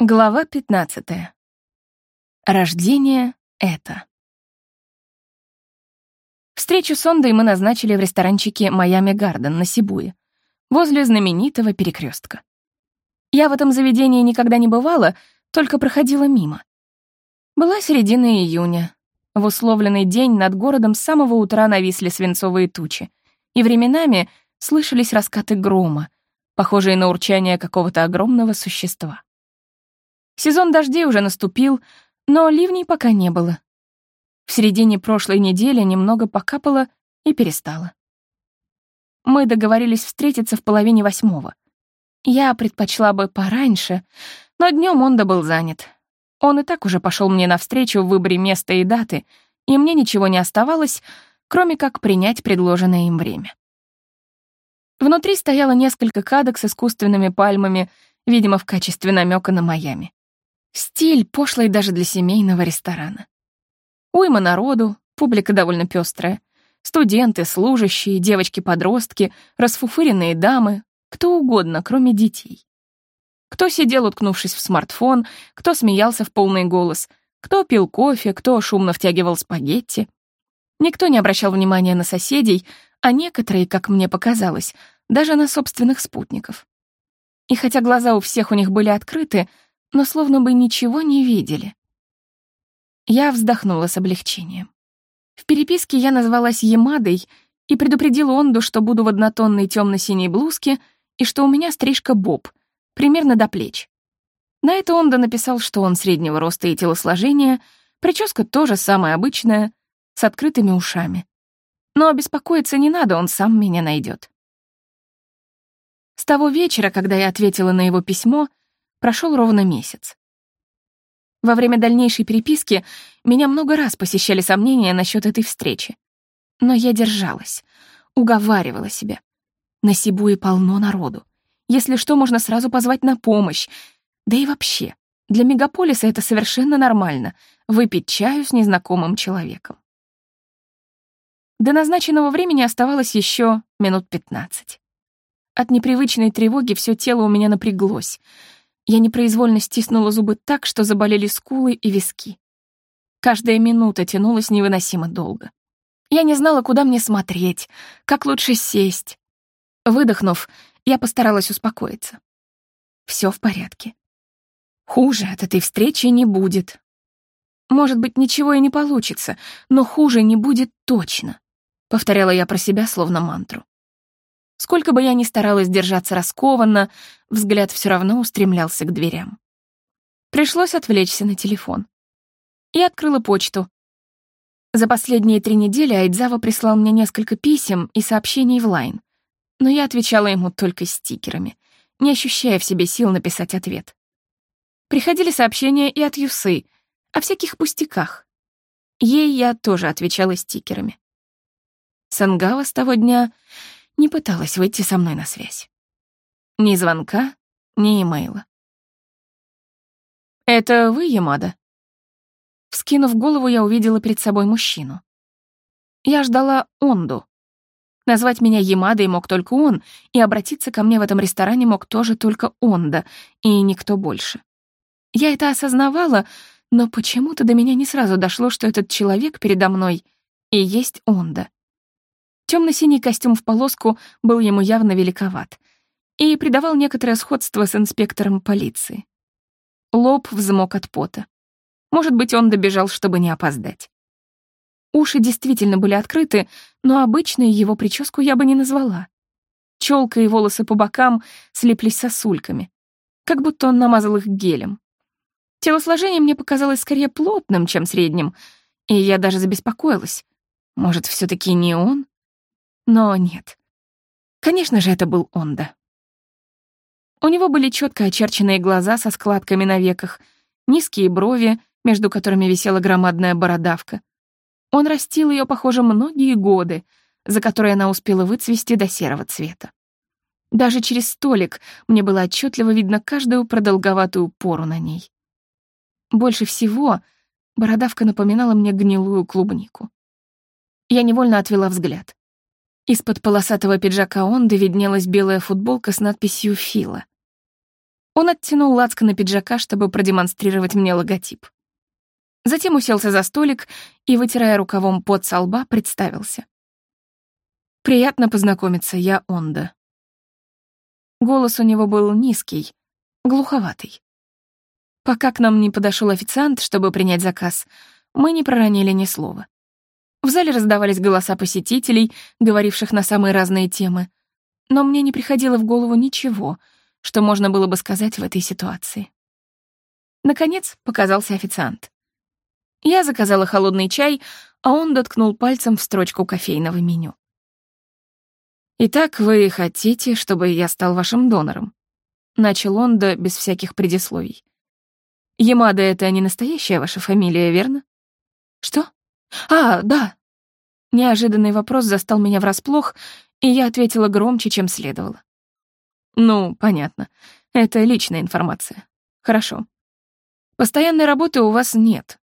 Глава 15. Рождение — это. Встречу с Ондой мы назначили в ресторанчике «Майами Гарден» на Сибуе, возле знаменитого перекрестка. Я в этом заведении никогда не бывала, только проходила мимо. Была середина июня. В условленный день над городом с самого утра нависли свинцовые тучи, и временами слышались раскаты грома, похожие на урчание какого-то огромного существа. Сезон дождей уже наступил, но ливней пока не было. В середине прошлой недели немного покапало и перестало. Мы договорились встретиться в половине восьмого. Я предпочла бы пораньше, но днем он был занят. Он и так уже пошел мне навстречу в выборе места и даты, и мне ничего не оставалось, кроме как принять предложенное им время. Внутри стояло несколько кадок с искусственными пальмами, видимо, в качестве намека на Майами. Стиль пошлый даже для семейного ресторана. Уйма народу, публика довольно пестрая. Студенты, служащие, девочки-подростки, расфуфыренные дамы, кто угодно, кроме детей. Кто сидел, уткнувшись в смартфон, кто смеялся в полный голос, кто пил кофе, кто шумно втягивал спагетти. Никто не обращал внимания на соседей, а некоторые, как мне показалось, даже на собственных спутников. И хотя глаза у всех у них были открыты, но словно бы ничего не видели. Я вздохнула с облегчением. В переписке я назвалась Ямадой и предупредила Онду, что буду в однотонной темно-синей блузке и что у меня стрижка боб, примерно до плеч. На это Онда написал, что он среднего роста и телосложения, прическа тоже самая обычная, с открытыми ушами. Но беспокоиться не надо, он сам меня найдет. С того вечера, когда я ответила на его письмо, Прошел ровно месяц. Во время дальнейшей переписки меня много раз посещали сомнения насчет этой встречи. Но я держалась, уговаривала себя. На Сибуе полно народу. Если что, можно сразу позвать на помощь. Да и вообще, для мегаполиса это совершенно нормально — выпить чаю с незнакомым человеком. До назначенного времени оставалось еще минут пятнадцать. От непривычной тревоги все тело у меня напряглось — я непроизвольно стиснула зубы так, что заболели скулы и виски. Каждая минута тянулась невыносимо долго. Я не знала, куда мне смотреть, как лучше сесть. Выдохнув, я постаралась успокоиться. Все в порядке. Хуже от этой встречи не будет. Может быть, ничего и не получится, но хуже не будет точно, — повторяла я про себя словно мантру. Сколько бы я ни старалась держаться раскованно, взгляд все равно устремлялся к дверям. Пришлось отвлечься на телефон. И открыла почту. За последние три недели Айдзава прислал мне несколько писем и сообщений в Лайн, но я отвечала ему только стикерами, не ощущая в себе сил написать ответ. Приходили сообщения и от Юсы, о всяких пустяках. Ей я тоже отвечала стикерами. Сангава с того дня не пыталась выйти со мной на связь. Ни звонка, ни имейла. «Это вы, Ямада?» Вскинув голову, я увидела перед собой мужчину. Я ждала Онду. Назвать меня Ямадой мог только он, и обратиться ко мне в этом ресторане мог тоже только Онда, и никто больше. Я это осознавала, но почему-то до меня не сразу дошло, что этот человек передо мной и есть Онда. Темно-синий костюм в полоску был ему явно великоват и придавал некоторое сходство с инспектором полиции. Лоб взмок от пота. Может быть, он добежал, чтобы не опоздать. Уши действительно были открыты, но обычной его прическу я бы не назвала. Челка и волосы по бокам слиплись сосульками, как будто он намазал их гелем. Телосложение мне показалось скорее плотным, чем средним, и я даже забеспокоилась. Может, все таки не он? Но нет. Конечно же, это был Онда. У него были четко очерченные глаза со складками на веках, низкие брови, между которыми висела громадная бородавка. Он растил ее, похоже, многие годы, за которые она успела выцвести до серого цвета. Даже через столик мне было отчетливо видно каждую продолговатую пору на ней. Больше всего бородавка напоминала мне гнилую клубнику. Я невольно отвела взгляд. Из-под полосатого пиджака Онды виднелась белая футболка с надписью «Фила». Он оттянул лацко на пиджака, чтобы продемонстрировать мне логотип. Затем уселся за столик и, вытирая рукавом пот со лба, представился. «Приятно познакомиться, я Онда». Голос у него был низкий, глуховатый. Пока к нам не подошел официант, чтобы принять заказ, мы не проронили ни слова. В зале раздавались голоса посетителей, говоривших на самые разные темы, но мне не приходило в голову ничего, что можно было бы сказать в этой ситуации. Наконец показался официант. Я заказала холодный чай, а он доткнул пальцем в строчку кофейного меню. «Итак, вы хотите, чтобы я стал вашим донором?» Начал он, да без всяких предисловий. «Ямада — это не настоящая ваша фамилия, верно?» «Что? А, да!» Неожиданный вопрос застал меня врасплох, и я ответила громче, чем следовало. «Ну, понятно. Это личная информация. Хорошо. Постоянной работы у вас нет.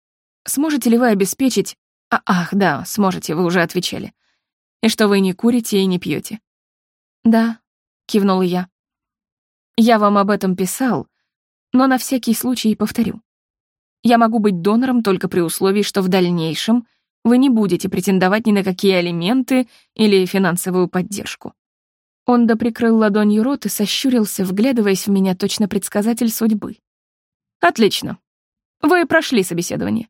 Сможете ли вы обеспечить... А, ах, да, сможете, вы уже отвечали. И что вы не курите и не пьете. Да, кивнула я. Я вам об этом писал, но на всякий случай повторю. Я могу быть донором только при условии, что в дальнейшем вы не будете претендовать ни на какие алименты или финансовую поддержку. Он доприкрыл ладонью рот и сощурился, вглядываясь в меня точно предсказатель судьбы. «Отлично. Вы прошли собеседование.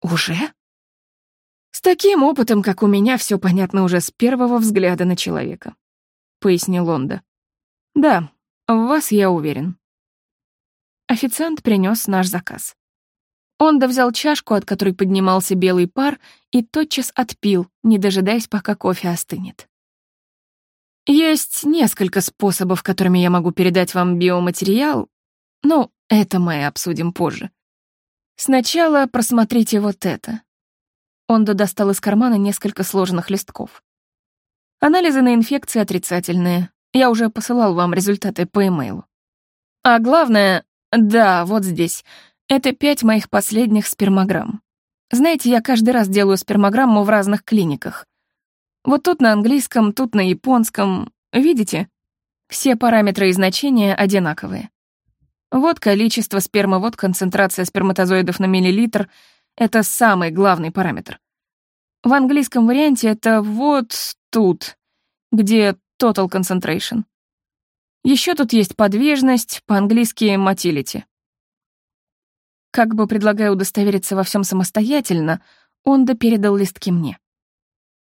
Уже? С таким опытом, как у меня, все понятно уже с первого взгляда на человека, пояснил Лонда. Да, в вас я уверен. Официант принес наш заказ. Онда взял чашку, от которой поднимался белый пар, и тотчас отпил, не дожидаясь, пока кофе остынет. Есть несколько способов, которыми я могу передать вам биоматериал, но это мы обсудим позже. Сначала просмотрите вот это. Ондо достал из кармана несколько сложенных листков. Анализы на инфекции отрицательные. Я уже посылал вам результаты по имейлу. А главное, да, вот здесь. Это пять моих последних спермограмм. Знаете, я каждый раз делаю спермограмму в разных клиниках. Вот тут на английском, тут на японском. Видите? Все параметры и значения одинаковые. Вот количество спермы, вот концентрация сперматозоидов на миллилитр — это самый главный параметр. В английском варианте это вот тут, где total concentration. Еще тут есть подвижность, по-английски motility. Как бы предлагая удостовериться во всем самостоятельно, Онда передал листки мне.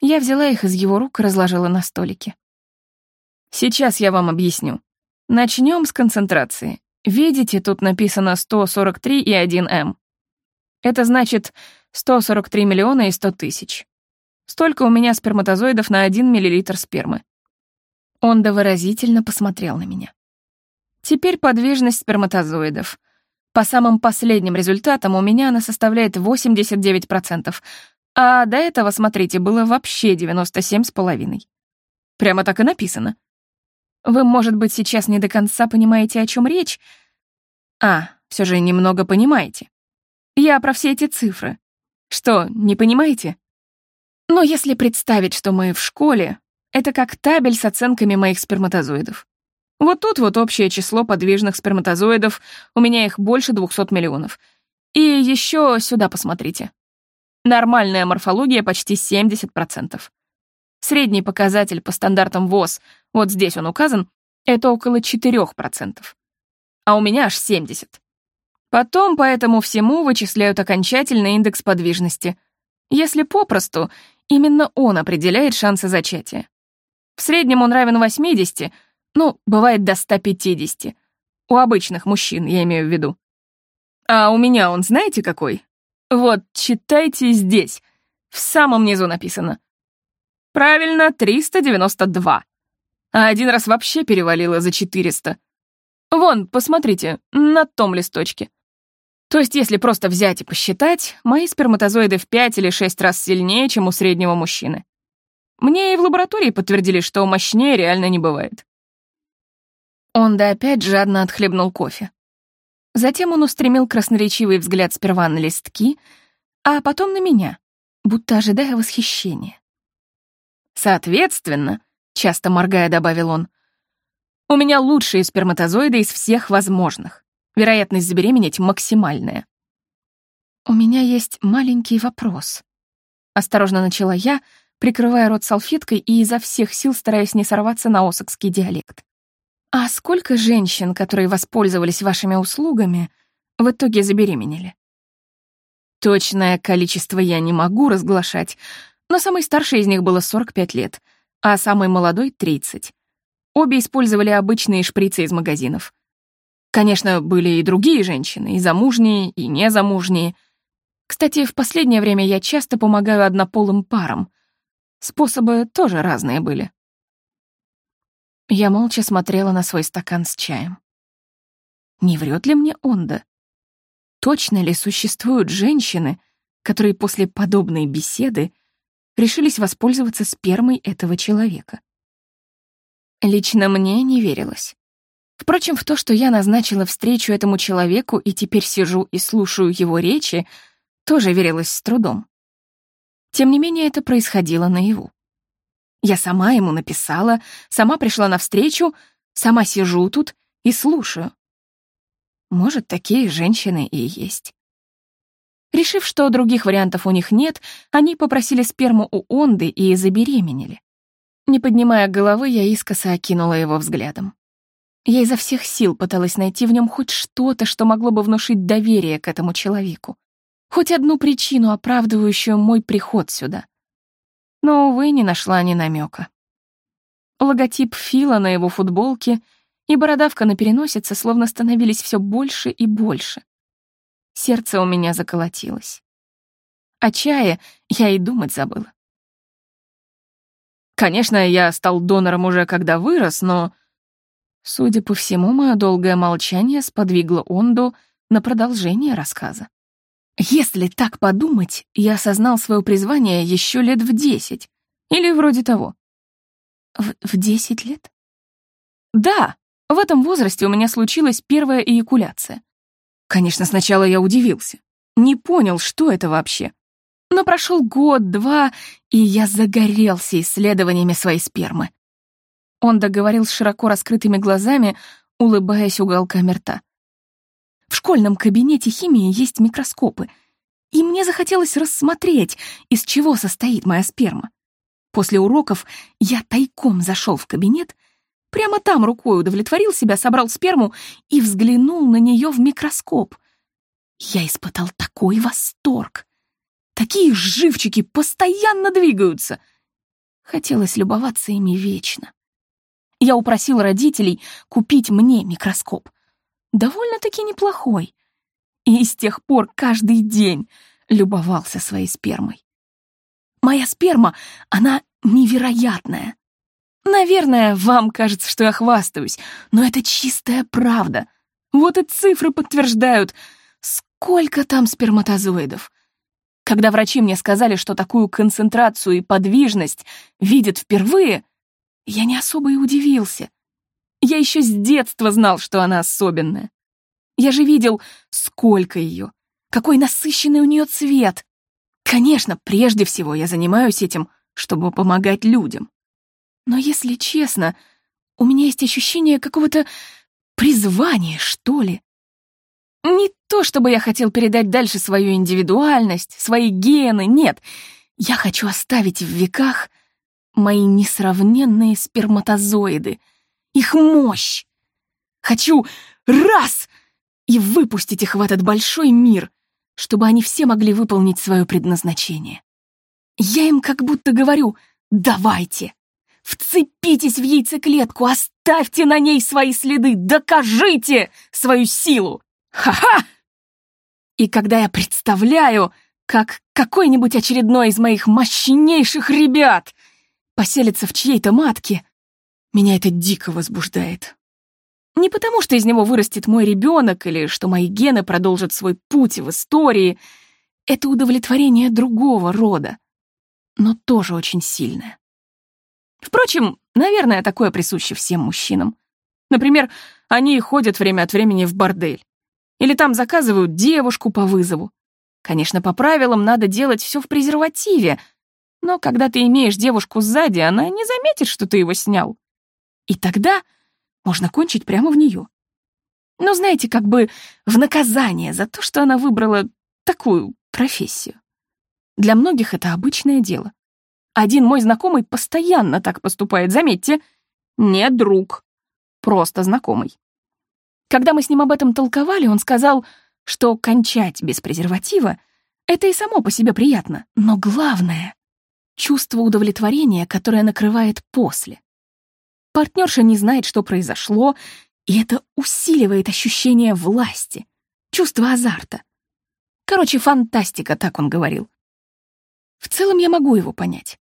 Я взяла их из его рук и разложила на столике. Сейчас я вам объясню. Начнем с концентрации. Видите, тут написано 143 и 1М. Это значит 143 миллиона и 100 тысяч. Столько у меня сперматозоидов на 1 миллилитр спермы. Он довыразительно посмотрел на меня. Теперь подвижность сперматозоидов. По самым последним результатам у меня она составляет 89%, а до этого, смотрите, было вообще 97,5%. Прямо так и написано. Вы, может быть, сейчас не до конца понимаете, о чем речь? А, все же немного понимаете. Я про все эти цифры. Что, не понимаете? Но если представить, что мы в школе, это как табель с оценками моих сперматозоидов. Вот тут вот общее число подвижных сперматозоидов, у меня их больше 200 миллионов. И еще сюда посмотрите. Нормальная морфология почти 70%. Средний показатель по стандартам ВОЗ, вот здесь он указан, это около 4%. А у меня аж 70%. Потом по этому всему вычисляют окончательный индекс подвижности. Если попросту, именно он определяет шансы зачатия. В среднем он равен 80, ну, бывает до 150. У обычных мужчин, я имею в виду. А у меня он знаете какой? Вот, читайте здесь. В самом низу написано. Правильно, 392. А один раз вообще перевалило за 400. Вон, посмотрите, на том листочке. То есть, если просто взять и посчитать, мои сперматозоиды в 5 или 6 раз сильнее, чем у среднего мужчины. Мне и в лаборатории подтвердили, что мощнее реально не бывает. Он да опять жадно отхлебнул кофе. Затем он устремил красноречивый взгляд сперва на листки, а потом на меня, будто ожидая восхищения. Соответственно, часто моргая, добавил он, У меня лучшие сперматозоиды из всех возможных. Вероятность забеременеть максимальная. «У меня есть маленький вопрос», — осторожно начала я, прикрывая рот салфеткой и изо всех сил стараясь не сорваться на осокский диалект. «А сколько женщин, которые воспользовались вашими услугами, в итоге забеременели?» Точное количество я не могу разглашать, но самой старшей из них было 45 лет, а самой молодой — 30. Обе использовали обычные шприцы из магазинов. Конечно, были и другие женщины, и замужние, и незамужние — кстати, в последнее время я часто помогаю однополым парам. Способы тоже разные были. Я молча смотрела на свой стакан с чаем. Не врет ли мне Онда? Точно ли существуют женщины, которые после подобной беседы решились воспользоваться спермой этого человека? Лично мне не верилось. Впрочем, в то, что я назначила встречу этому человеку и теперь сижу и слушаю его речи, тоже верилось с трудом. Тем не менее, это происходило наяву. Я сама ему написала, сама пришла навстречу, сама сижу тут и слушаю. Может, такие женщины и есть. Решив, что других вариантов у них нет, они попросили сперму у Онды и забеременели. Не поднимая головы, я искоса окинула его взглядом. Я изо всех сил пыталась найти в нем хоть что-то, что могло бы внушить доверие к этому человеку хоть одну причину, оправдывающую мой приход сюда. Но, увы, не нашла ни намека. Логотип Фила на его футболке и бородавка на переносице словно становились все больше и больше. Сердце у меня заколотилось. О чае я и думать забыла. Конечно, я стал донором уже когда вырос, но... Судя по всему, мое долгое молчание сподвигло Онду на продолжение рассказа. Если так подумать, я осознал свое призвание еще лет в десять. Или вроде того. В, в десять лет? Да, в этом возрасте у меня случилась первая эякуляция. Конечно, сначала я удивился. Не понял, что это вообще. Но прошел год-два, и я загорелся исследованиями своей спермы. Он договорил с широко раскрытыми глазами, улыбаясь уголками рта. В школьном кабинете химии есть микроскопы, и мне захотелось рассмотреть, из чего состоит моя сперма. После уроков я тайком зашел в кабинет, прямо там рукой удовлетворил себя, собрал сперму и взглянул на нее в микроскоп. Я испытал такой восторг. Такие живчики постоянно двигаются. Хотелось любоваться ими вечно. Я упросил родителей купить мне микроскоп довольно-таки неплохой. И с тех пор каждый день любовался своей спермой. Моя сперма, она невероятная. Наверное, вам кажется, что я хвастаюсь, но это чистая правда. Вот и цифры подтверждают, сколько там сперматозоидов. Когда врачи мне сказали, что такую концентрацию и подвижность видят впервые, я не особо и удивился. Я еще с детства знал, что она особенная. Я же видел, сколько ее, какой насыщенный у нее цвет. Конечно, прежде всего я занимаюсь этим, чтобы помогать людям. Но если честно, у меня есть ощущение какого-то призвания, что ли. Не то, чтобы я хотел передать дальше свою индивидуальность, свои гены, нет. Я хочу оставить в веках мои несравненные сперматозоиды — их мощь. Хочу раз и выпустить их в этот большой мир, чтобы они все могли выполнить свое предназначение. Я им как будто говорю «давайте». Вцепитесь в яйцеклетку, оставьте на ней свои следы, докажите свою силу. Ха-ха! И когда я представляю, как какой-нибудь очередной из моих мощнейших ребят поселится в чьей-то матке, меня это дико возбуждает. Не потому, что из него вырастет мой ребенок или что мои гены продолжат свой путь в истории. Это удовлетворение другого рода, но тоже очень сильное. Впрочем, наверное, такое присуще всем мужчинам. Например, они ходят время от времени в бордель. Или там заказывают девушку по вызову. Конечно, по правилам надо делать все в презервативе, но когда ты имеешь девушку сзади, она не заметит, что ты его снял. И тогда можно кончить прямо в нее. Ну, знаете, как бы в наказание за то, что она выбрала такую профессию. Для многих это обычное дело. Один мой знакомый постоянно так поступает, заметьте. Не друг, просто знакомый. Когда мы с ним об этом толковали, он сказал, что кончать без презерватива — это и само по себе приятно, но главное — чувство удовлетворения, которое накрывает после. Партнерша не знает, что произошло, и это усиливает ощущение власти, чувство азарта. Короче, фантастика, так он говорил. В целом я могу его понять.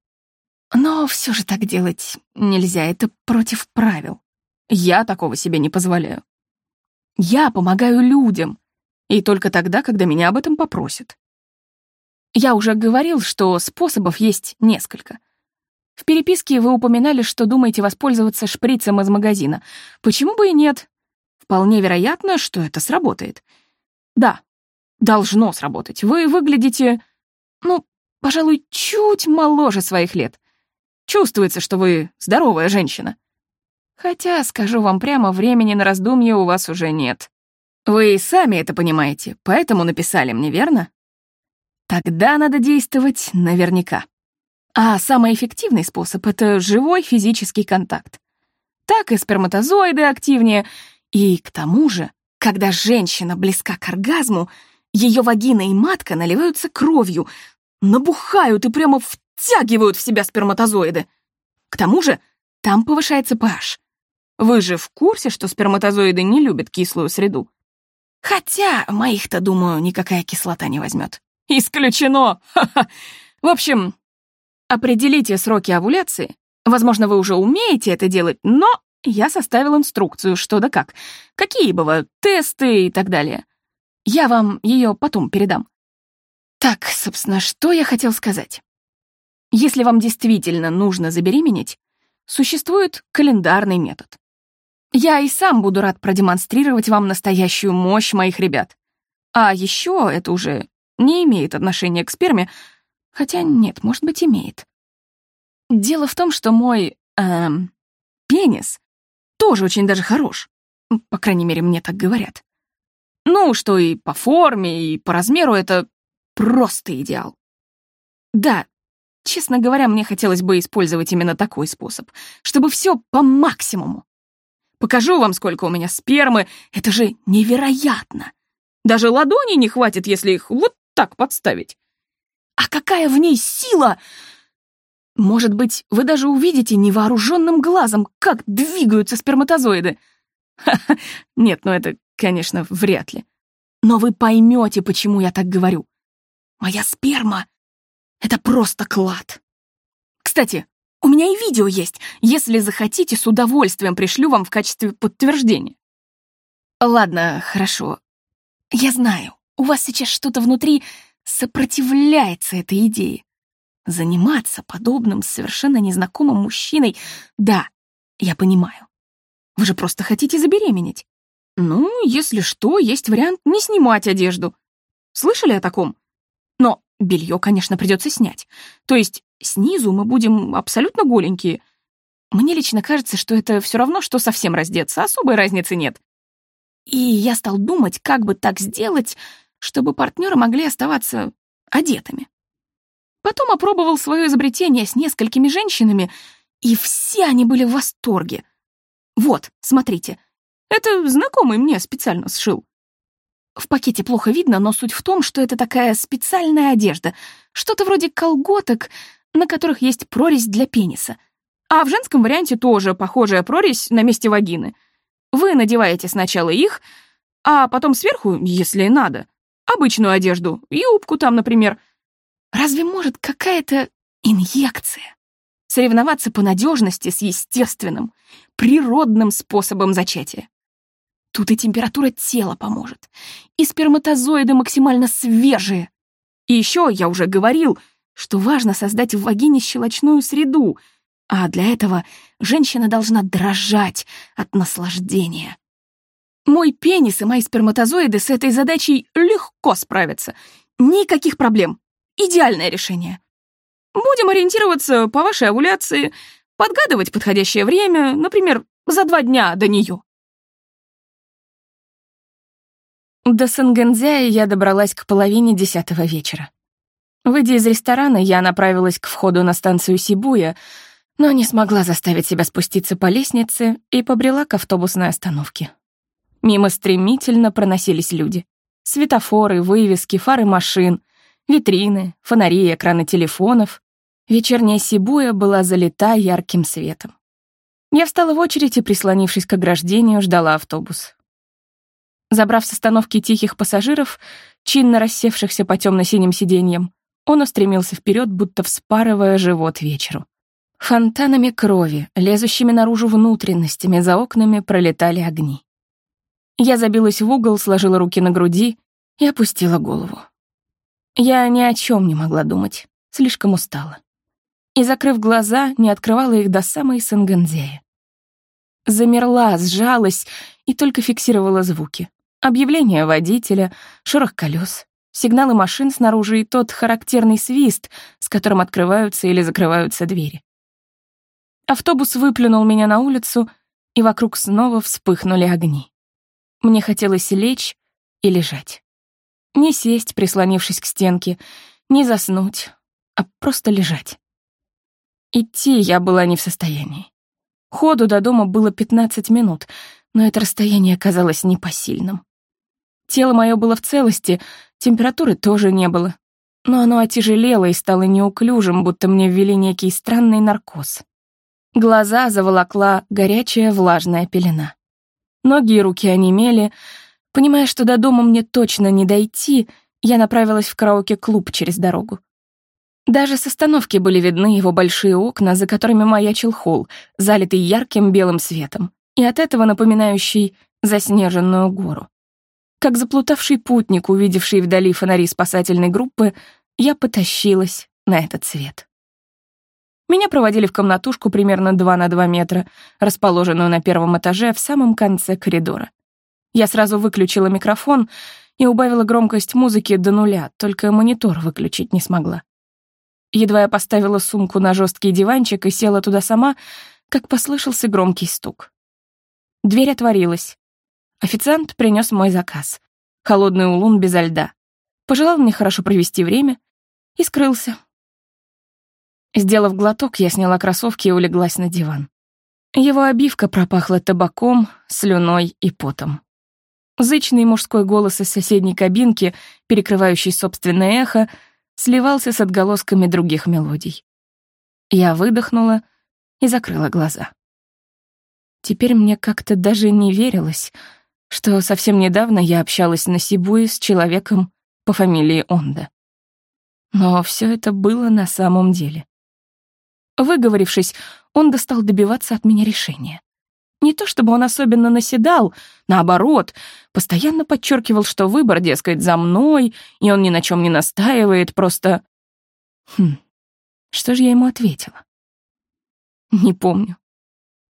Но все же так делать нельзя, это против правил. Я такого себе не позволяю. Я помогаю людям, и только тогда, когда меня об этом попросят. Я уже говорил, что способов есть несколько. В переписке вы упоминали, что думаете воспользоваться шприцем из магазина. Почему бы и нет? Вполне вероятно, что это сработает. Да, должно сработать. Вы выглядите, ну, пожалуй, чуть моложе своих лет. Чувствуется, что вы здоровая женщина. Хотя, скажу вам прямо, времени на раздумье у вас уже нет. Вы и сами это понимаете, поэтому написали мне, верно? Тогда надо действовать наверняка. А самый эффективный способ — это живой физический контакт. Так и сперматозоиды активнее. И к тому же, когда женщина близка к оргазму, ее вагина и матка наливаются кровью, набухают и прямо втягивают в себя сперматозоиды. К тому же там повышается pH. Вы же в курсе, что сперматозоиды не любят кислую среду? Хотя моих-то, думаю, никакая кислота не возьмет. Исключено! Ха-ха! В общем, определите сроки овуляции. Возможно, вы уже умеете это делать, но я составил инструкцию, что да как, какие бывают тесты и так далее. Я вам ее потом передам. Так, собственно, что я хотел сказать? Если вам действительно нужно забеременеть, существует календарный метод. Я и сам буду рад продемонстрировать вам настоящую мощь моих ребят. А еще это уже не имеет отношения к сперме, хотя нет, может быть, имеет. Дело в том, что мой, эм, пенис тоже очень даже хорош. По крайней мере, мне так говорят. Ну, что и по форме, и по размеру это просто идеал. Да, честно говоря, мне хотелось бы использовать именно такой способ, чтобы все по максимуму. Покажу вам, сколько у меня спермы. Это же невероятно. Даже ладони не хватит, если их вот так подставить. А какая в ней сила! Может быть, вы даже увидите невооруженным глазом, как двигаются сперматозоиды. Ха-ха, нет, ну это, конечно, вряд ли. Но вы поймете, почему я так говорю. Моя сперма — это просто клад. Кстати, у меня и видео есть. Если захотите, с удовольствием пришлю вам в качестве подтверждения. Ладно, хорошо. Я знаю, у вас сейчас что-то внутри сопротивляется этой идее. Заниматься подобным совершенно незнакомым мужчиной, да, я понимаю. Вы же просто хотите забеременеть. Ну, если что, есть вариант не снимать одежду. Слышали о таком? Но белье, конечно, придется снять. То есть Снизу мы будем абсолютно голенькие. Мне лично кажется, что это все равно, что совсем раздеться, особой разницы нет. И я стал думать, как бы так сделать, чтобы партнеры могли оставаться одетыми. Потом опробовал свое изобретение с несколькими женщинами, и все они были в восторге. Вот, смотрите, это знакомый мне специально сшил. В пакете плохо видно, но суть в том, что это такая специальная одежда, что-то вроде колготок, на которых есть прорезь для пениса. А в женском варианте тоже похожая прорезь на месте вагины. Вы надеваете сначала их, а потом сверху, если надо, обычную одежду, юбку там, например. Разве может какая-то инъекция соревноваться по надежности с естественным, природным способом зачатия? Тут и температура тела поможет, и сперматозоиды максимально свежие. И еще, я уже говорил, что важно создать в вагине щелочную среду, а для этого женщина должна дрожать от наслаждения. Мой пенис и мои сперматозоиды с этой задачей легко справятся. Никаких проблем. Идеальное решение. Будем ориентироваться по вашей овуляции, подгадывать подходящее время, например, За два дня до нее. До Сангэнзяя я добралась к половине десятого вечера. Выйдя из ресторана, я направилась к входу на станцию Сибуя, но не смогла заставить себя спуститься по лестнице и побрела к автобусной остановке. Мимо стремительно проносились люди. Светофоры, вывески, фары машин, витрины, фонари, экраны телефонов. Вечерняя Сибуя была залита ярким светом. Я встала в очередь и, прислонившись к ограждению, ждала автобус. Забрав с остановки тихих пассажиров, чинно рассевшихся по темно-синим сиденьям, он устремился вперед, будто вспарывая живот вечеру. Фонтанами крови, лезущими наружу внутренностями, за окнами пролетали огни. Я забилась в угол, сложила руки на груди и опустила голову. Я ни о чем не могла думать, слишком устала. И, закрыв глаза, не открывала их до самой Сангензея. Замерла, сжалась и только фиксировала звуки. Объявление водителя, шорох колес, сигналы машин снаружи и тот характерный свист, с которым открываются или закрываются двери. Автобус выплюнул меня на улицу, и вокруг снова вспыхнули огни. Мне хотелось лечь и лежать. Не сесть, прислонившись к стенке, не заснуть, а просто лежать. Идти я была не в состоянии. Ходу до дома было 15 минут, но это расстояние казалось непосильным. Тело мое было в целости, температуры тоже не было. Но оно отяжелело и стало неуклюжим, будто мне ввели некий странный наркоз. Глаза заволокла горячая влажная пелена. Ноги и руки онемели. Понимая, что до дома мне точно не дойти, я направилась в караоке-клуб через дорогу. Даже с остановки были видны его большие окна, за которыми маячил холл, залитый ярким белым светом, и от этого напоминающий заснеженную гору. Как заплутавший путник, увидевший вдали фонари спасательной группы, я потащилась на этот свет. Меня проводили в комнатушку примерно 2 на 2 метра, расположенную на первом этаже в самом конце коридора. Я сразу выключила микрофон и убавила громкость музыки до нуля, только монитор выключить не смогла. Едва я поставила сумку на жесткий диванчик и села туда сама, как послышался громкий стук. Дверь отворилась. Официант принес мой заказ. Холодный улун безо льда. Пожелал мне хорошо провести время и скрылся. Сделав глоток, я сняла кроссовки и улеглась на диван. Его обивка пропахла табаком, слюной и потом. Зычный мужской голос из соседней кабинки, перекрывающий собственное эхо, сливался с отголосками других мелодий. Я выдохнула и закрыла глаза. Теперь мне как-то даже не верилось — что совсем недавно я общалась на Сибуе с человеком по фамилии Онда. Но все это было на самом деле. Выговорившись, он достал добиваться от меня решения. Не то чтобы он особенно наседал, наоборот, постоянно подчеркивал, что выбор, дескать, за мной, и он ни на чем не настаивает, просто... Хм, что же я ему ответила? Не помню.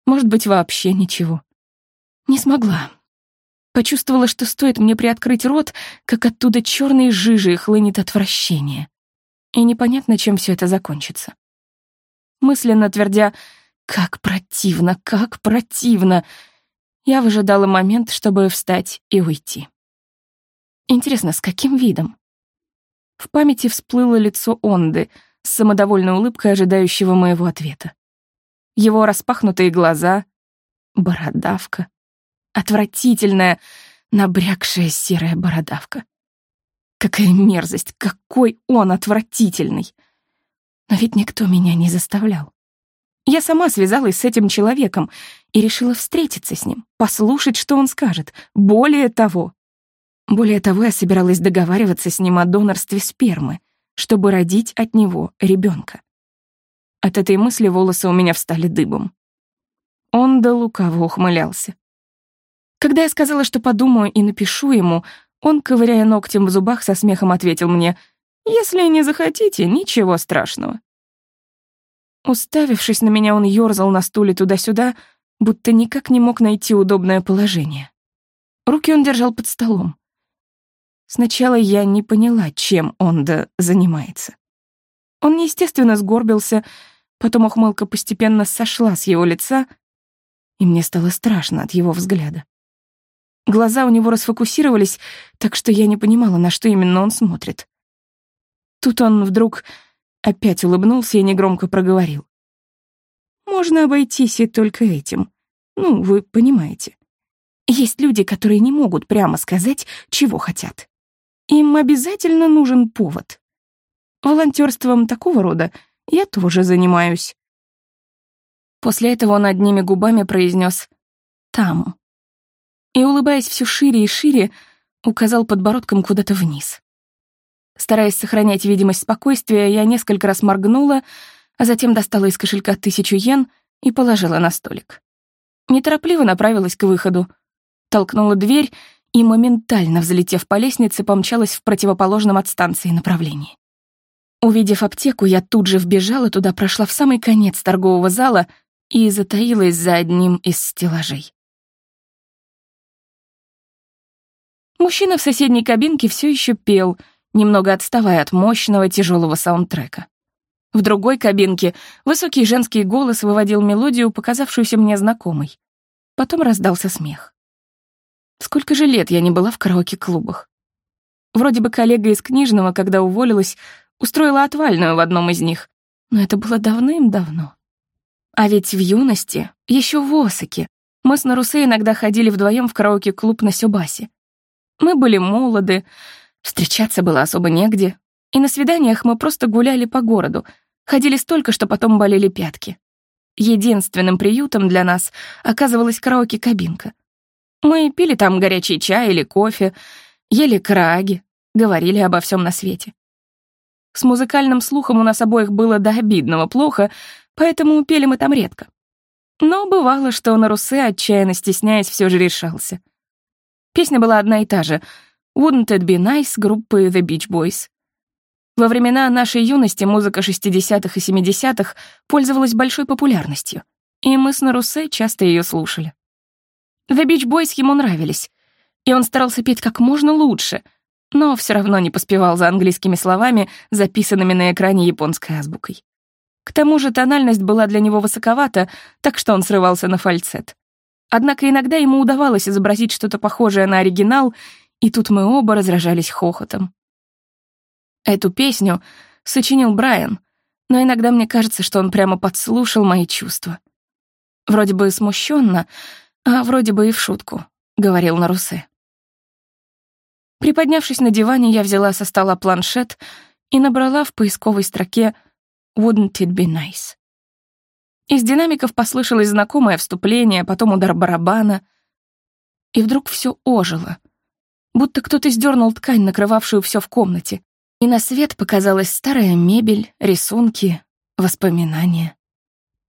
Может быть, вообще ничего. Не смогла. Почувствовала, что стоит мне приоткрыть рот, как оттуда черной жижей хлынет отвращение. И непонятно, чем все это закончится. Мысленно твердя «Как противно, как противно!» я выжидала момент, чтобы встать и уйти. Интересно, с каким видом? В памяти всплыло лицо Онды с самодовольной улыбкой, ожидающего моего ответа. Его распахнутые глаза, бородавка, Отвратительная, набрякшая серая бородавка. Какая мерзость, какой он отвратительный. Но ведь никто меня не заставлял. Я сама связалась с этим человеком и решила встретиться с ним, послушать, что он скажет. Более того... Более того, я собиралась договариваться с ним о донорстве спермы, чтобы родить от него ребенка. От этой мысли волосы у меня встали дыбом. Он до лукаво ухмылялся. Когда я сказала, что подумаю и напишу ему, он, ковыряя ногтем в зубах, со смехом ответил мне, «Если не захотите, ничего страшного». Уставившись на меня, он ёрзал на стуле туда-сюда, будто никак не мог найти удобное положение. Руки он держал под столом. Сначала я не поняла, чем он да занимается. Он неестественно сгорбился, потом ухмылка постепенно сошла с его лица, и мне стало страшно от его взгляда. Глаза у него расфокусировались, так что я не понимала, на что именно он смотрит. Тут он вдруг опять улыбнулся и негромко проговорил. «Можно обойтись и только этим. Ну, вы понимаете. Есть люди, которые не могут прямо сказать, чего хотят. Им обязательно нужен повод. Волонтерством такого рода я тоже занимаюсь. После этого он одними губами произнес «там». И, улыбаясь все шире и шире, указал подбородком куда-то вниз. Стараясь сохранять видимость спокойствия, я несколько раз моргнула, а затем достала из кошелька тысячу йен и положила на столик. Неторопливо направилась к выходу, толкнула дверь и, моментально взлетев по лестнице, помчалась в противоположном от станции направлении. Увидев аптеку, я тут же вбежала туда, прошла в самый конец торгового зала и затаилась за одним из стеллажей. Мужчина в соседней кабинке все еще пел, немного отставая от мощного тяжелого саундтрека. В другой кабинке высокий женский голос выводил мелодию, показавшуюся мне знакомой. Потом раздался смех. Сколько же лет я не была в караоке-клубах. Вроде бы коллега из книжного, когда уволилась, устроила отвальную в одном из них, но это было давным-давно. А ведь в юности, еще в Осаке, мы с Нарусе иногда ходили вдвоем в караоке-клуб на Сёбасе. Мы были молоды, встречаться было особо негде, и на свиданиях мы просто гуляли по городу, ходили столько, что потом болели пятки. Единственным приютом для нас оказывалась караоке-кабинка. Мы пили там горячий чай или кофе, ели карааги, говорили обо всем на свете. С музыкальным слухом у нас обоих было до обидного плохо, поэтому пели мы там редко. Но бывало, что на Русе, отчаянно стесняясь, все же решался. Песня была одна и та же «Wouldn't it be nice» группы The Beach Boys. Во времена нашей юности музыка 60-х и 70-х пользовалась большой популярностью, и мы с Нарусе часто ее слушали. The Beach Boys ему нравились, и он старался петь как можно лучше — но все равно не поспевал за английскими словами, записанными на экране японской азбукой. К тому же тональность была для него высоковата, так что он срывался на фальцет. Однако иногда ему удавалось изобразить что-то похожее на оригинал, и тут мы оба разражались хохотом. Эту песню сочинил Брайан, но иногда мне кажется, что он прямо подслушал мои чувства. Вроде бы смущенно, а вроде бы и в шутку, — говорил Нарусе. Приподнявшись на диване, я взяла со стола планшет и набрала в поисковой строке «Wouldn't it be nice?». Из динамиков послышалось знакомое вступление, потом удар барабана. И вдруг все ожило. Будто кто-то сдернул ткань, накрывавшую все в комнате. И на свет показалась старая мебель, рисунки, воспоминания.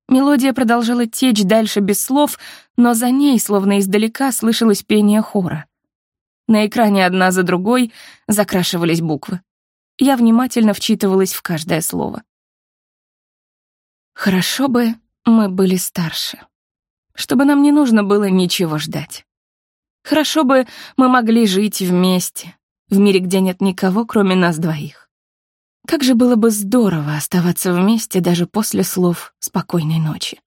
Мелодия продолжала течь дальше без слов, но за ней, словно издалека, слышалось пение хора. На экране одна за другой закрашивались буквы. Я внимательно вчитывалась в каждое слово. Хорошо бы мы были старше, чтобы нам не нужно было ничего ждать. Хорошо бы мы могли жить вместе, в мире, где нет никого, кроме нас двоих. Как же было бы здорово оставаться вместе даже после слов «спокойной ночи».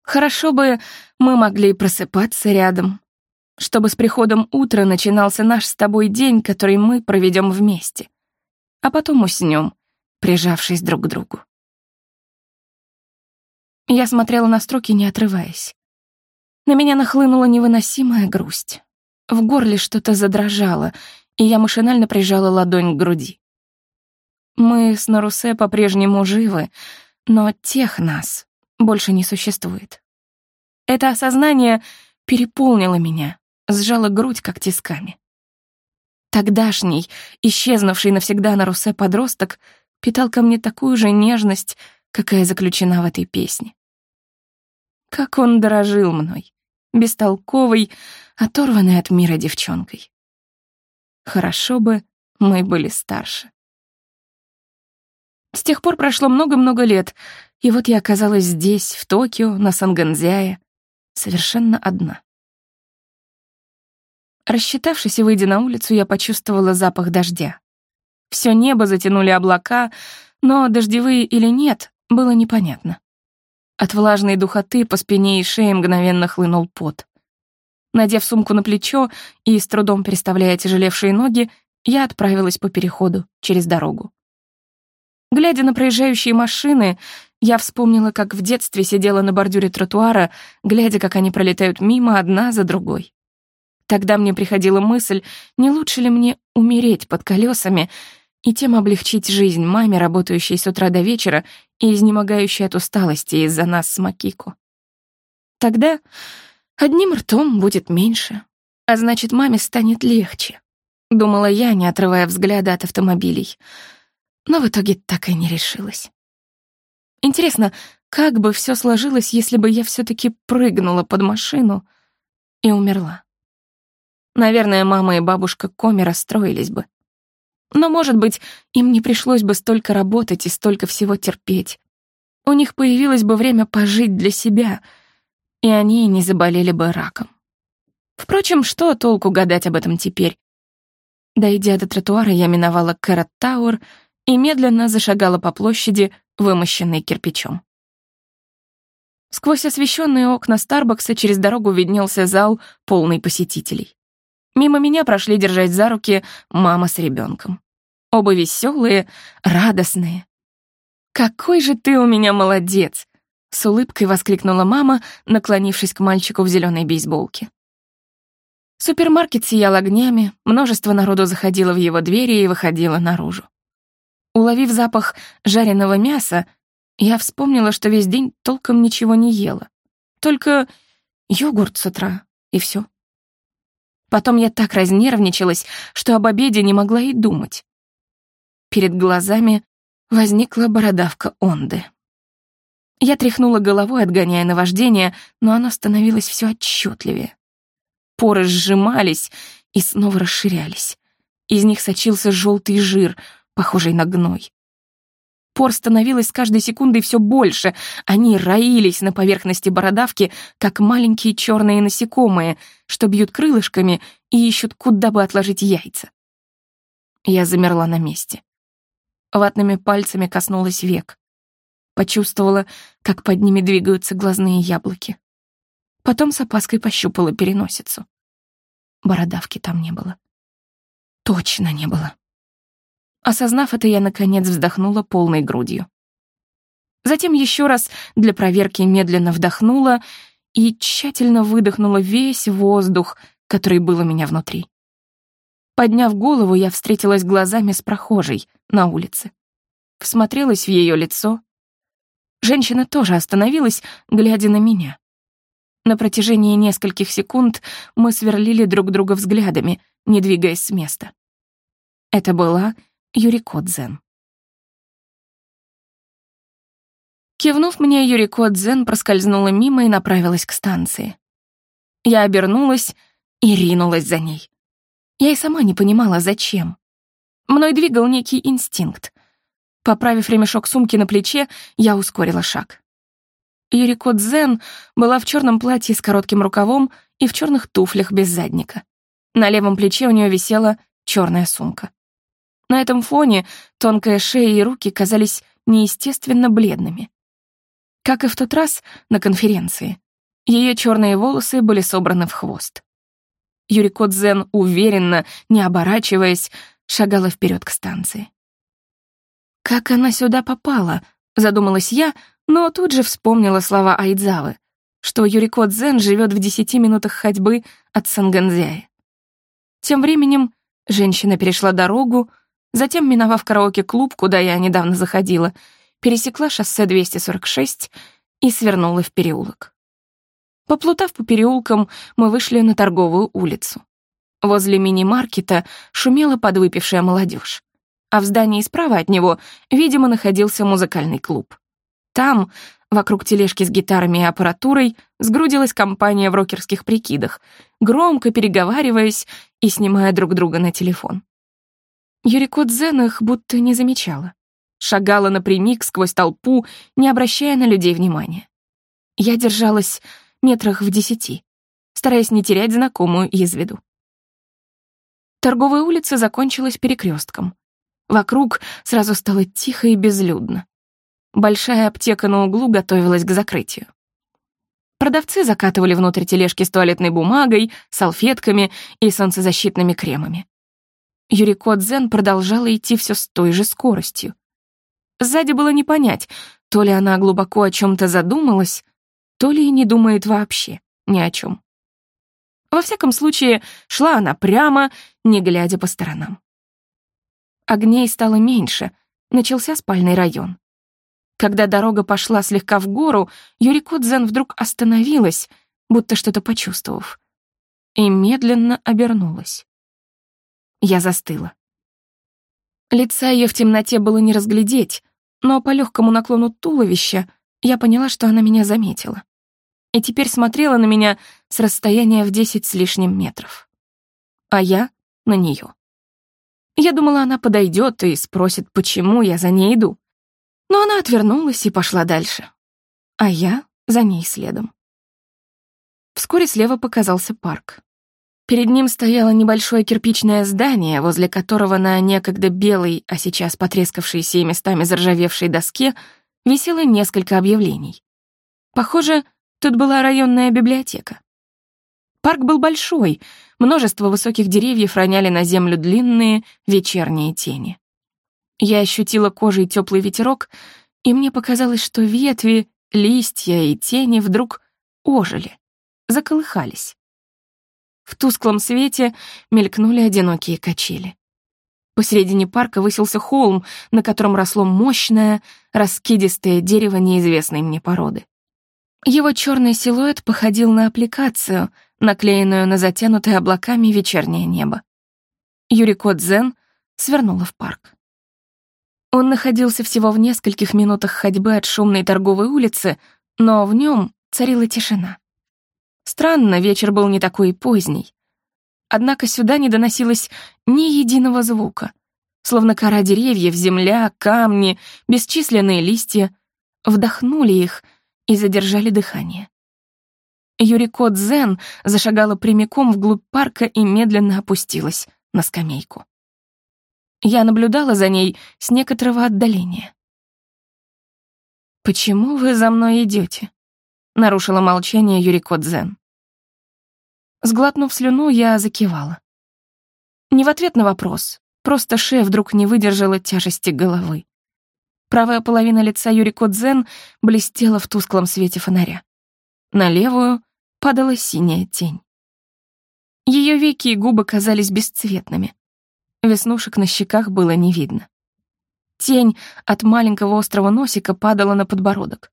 Хорошо бы мы могли просыпаться рядом, чтобы с приходом утра начинался наш с тобой день, который мы проведем вместе, а потом уснем, прижавшись друг к другу. Я смотрела на строки, не отрываясь. На меня нахлынула невыносимая грусть. В горле что-то задрожало, и я машинально прижала ладонь к груди. Мы с Нарусе по-прежнему живы, но тех нас больше не существует. Это осознание переполнило меня, сжала грудь, как тисками. Тогдашний, исчезнувший навсегда на Русе подросток, питал ко мне такую же нежность, какая заключена в этой песне. Как он дорожил мной, бестолковой, оторванной от мира девчонкой. Хорошо бы мы были старше. С тех пор прошло много-много лет, и вот я оказалась здесь, в Токио, на Санганзяе, совершенно одна. Рассчитавшись и выйдя на улицу, я почувствовала запах дождя. Все небо затянули облака, но дождевые или нет, было непонятно. От влажной духоты по спине и шее мгновенно хлынул пот. Надев сумку на плечо и с трудом переставляя тяжелевшие ноги, я отправилась по переходу через дорогу. Глядя на проезжающие машины, я вспомнила, как в детстве сидела на бордюре тротуара, глядя, как они пролетают мимо одна за другой. Тогда мне приходила мысль, не лучше ли мне умереть под колесами и тем облегчить жизнь маме, работающей с утра до вечера и изнемогающей от усталости из-за нас с Макико. Тогда одним ртом будет меньше, а значит, маме станет легче, думала я, не отрывая взгляда от автомобилей — но в итоге так и не решилась. Интересно, как бы все сложилось, если бы я все таки прыгнула под машину и умерла? Наверное, мама и бабушка Коми расстроились бы. Но, может быть, им не пришлось бы столько работать и столько всего терпеть. У них появилось бы время пожить для себя, и они не заболели бы раком. Впрочем, что толку гадать об этом теперь? Дойдя до тротуара, я миновала Кэрот Тауэр и медленно зашагала по площади, вымощенной кирпичом. Сквозь освещенные окна Старбакса через дорогу виднелся зал, полный посетителей. Мимо меня прошли держать за руки мама с ребенком. Оба веселые, радостные. «Какой же ты у меня молодец!» — с улыбкой воскликнула мама, наклонившись к мальчику в зеленой бейсболке. Супермаркет сиял огнями, множество народу заходило в его двери и выходило наружу. Уловив запах жареного мяса, я вспомнила, что весь день толком ничего не ела. Только йогурт с утра, и все. Потом я так разнервничалась, что об обеде не могла и думать. Перед глазами возникла бородавка Онды. Я тряхнула головой, отгоняя наваждение, но оно становилось все отчетливее. Поры сжимались и снова расширялись. Из них сочился желтый жир — похожий на гной. Пор становилось с каждой секундой все больше. Они роились на поверхности бородавки, как маленькие черные насекомые, что бьют крылышками и ищут, куда бы отложить яйца. Я замерла на месте. Ватными пальцами коснулась век. Почувствовала, как под ними двигаются глазные яблоки. Потом с опаской пощупала переносицу. Бородавки там не было. Точно не было. Осознав это, я, наконец, вздохнула полной грудью. Затем еще раз для проверки медленно вдохнула и тщательно выдохнула весь воздух, который был у меня внутри. Подняв голову, я встретилась глазами с прохожей на улице. Всмотрелась в ее лицо. Женщина тоже остановилась, глядя на меня. На протяжении нескольких секунд мы сверлили друг друга взглядами, не двигаясь с места. Это была Юрико Дзен. Кивнув мне, Юрико Дзен проскользнула мимо и направилась к станции. Я обернулась и ринулась за ней. Я и сама не понимала, зачем. Мной двигал некий инстинкт. Поправив ремешок сумки на плече, я ускорила шаг. Юрико Дзен была в черном платье с коротким рукавом и в черных туфлях без задника. На левом плече у нее висела черная сумка. На этом фоне тонкая шея и руки казались неестественно бледными. Как и в тот раз на конференции, ее черные волосы были собраны в хвост. Юрико Дзен уверенно, не оборачиваясь, шагала вперед к станции. «Как она сюда попала?» — задумалась я, но тут же вспомнила слова Айдзавы, что Юрико Дзен живет в десяти минутах ходьбы от Санганзяи. Тем временем женщина перешла дорогу, Затем, миновав караоке-клуб, куда я недавно заходила, пересекла шоссе 246 и свернула в переулок. Поплутав по переулкам, мы вышли на торговую улицу. Возле мини-маркета шумела подвыпившая молодежь, а в здании справа от него, видимо, находился музыкальный клуб. Там, вокруг тележки с гитарами и аппаратурой, сгрудилась компания в рокерских прикидах, громко переговариваясь и снимая друг друга на телефон. Юрико Дзен их будто не замечала. Шагала напрямик сквозь толпу, не обращая на людей внимания. Я держалась метрах в десяти, стараясь не терять знакомую из виду. Торговая улица закончилась перекрестком. Вокруг сразу стало тихо и безлюдно. Большая аптека на углу готовилась к закрытию. Продавцы закатывали внутрь тележки с туалетной бумагой, салфетками и солнцезащитными кремами. Юрико Дзен продолжала идти все с той же скоростью. Сзади было не понять, то ли она глубоко о чем то задумалась, то ли не думает вообще ни о чем. Во всяком случае, шла она прямо, не глядя по сторонам. Огней стало меньше, начался спальный район. Когда дорога пошла слегка в гору, Юрико Дзен вдруг остановилась, будто что-то почувствовав, и медленно обернулась. Я застыла. Лица ее в темноте было не разглядеть, но по легкому наклону туловища я поняла, что она меня заметила. И теперь смотрела на меня с расстояния в десять с лишним метров. А я — на нее. Я думала, она подойдет и спросит, почему я за ней иду. Но она отвернулась и пошла дальше. А я за ней следом. Вскоре слева показался парк. Перед ним стояло небольшое кирпичное здание, возле которого на некогда белой, а сейчас потрескавшейся и местами заржавевшей доске висело несколько объявлений. Похоже, тут была районная библиотека. Парк был большой, множество высоких деревьев роняли на землю длинные вечерние тени. Я ощутила кожей теплый ветерок, и мне показалось, что ветви, листья и тени вдруг ожили, заколыхались. В тусклом свете мелькнули одинокие качели. Посередине парка высился холм, на котором росло мощное, раскидистое дерево неизвестной мне породы. Его черный силуэт походил на аппликацию, наклеенную на затянутое облаками вечернее небо. Юрико Дзен свернула в парк. Он находился всего в нескольких минутах ходьбы от шумной торговой улицы, но в нем царила тишина. Странно, вечер был не такой поздний. Однако сюда не доносилось ни единого звука. Словно кора деревьев, земля, камни, бесчисленные листья вдохнули их и задержали дыхание. Юрико Дзен зашагала прямиком вглубь парка и медленно опустилась на скамейку. Я наблюдала за ней с некоторого отдаления. «Почему вы за мной идете? Нарушила молчание Юрико Дзен. Сглотнув слюну, я закивала. Не в ответ на вопрос, просто шея вдруг не выдержала тяжести головы. Правая половина лица Юрико Дзен блестела в тусклом свете фонаря. На левую падала синяя тень. Ее веки и губы казались бесцветными. Веснушек на щеках было не видно. Тень от маленького острого носика падала на подбородок.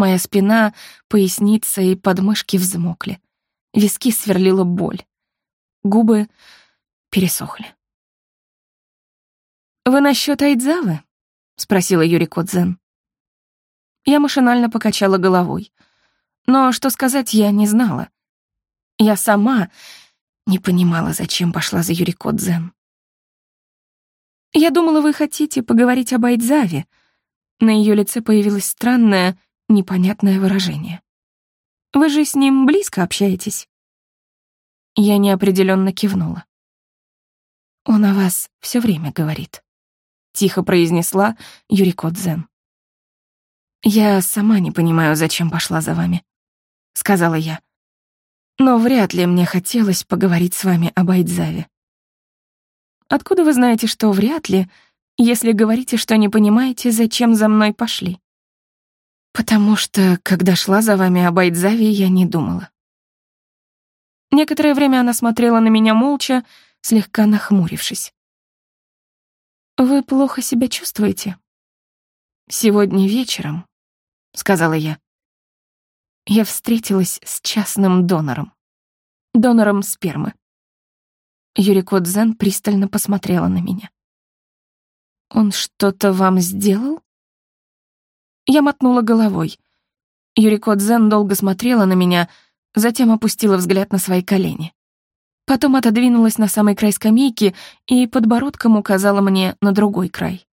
Моя спина, поясница и подмышки взмокли. Виски сверлила боль. Губы пересохли. «Вы насчет Айдзавы?» — спросила Юрий Кодзен. Я машинально покачала головой. Но что сказать я не знала. Я сама не понимала, зачем пошла за Юрий Кодзен. «Я думала, вы хотите поговорить об Айдзаве». На ее лице появилось странное, непонятное выражение. «Вы же с ним близко общаетесь?» Я неопределенно кивнула. «Он о вас все время говорит», — тихо произнесла Юрико Дзен. «Я сама не понимаю, зачем пошла за вами», — сказала я. «Но вряд ли мне хотелось поговорить с вами об Айдзаве. Откуда вы знаете, что вряд ли, если говорите, что не понимаете, зачем за мной пошли? Потому что, когда шла за вами об Айдзаве, я не думала. Некоторое время она смотрела на меня молча, слегка нахмурившись. «Вы плохо себя чувствуете?» «Сегодня вечером», — сказала я, — «я встретилась с частным донором, донором спермы. Юрико Дзен пристально посмотрела на меня. «Он что-то вам сделал?» Я мотнула головой. Юрико Дзен долго смотрела на меня, затем опустила взгляд на свои колени. Потом отодвинулась на самый край скамейки и подбородком указала мне на другой край.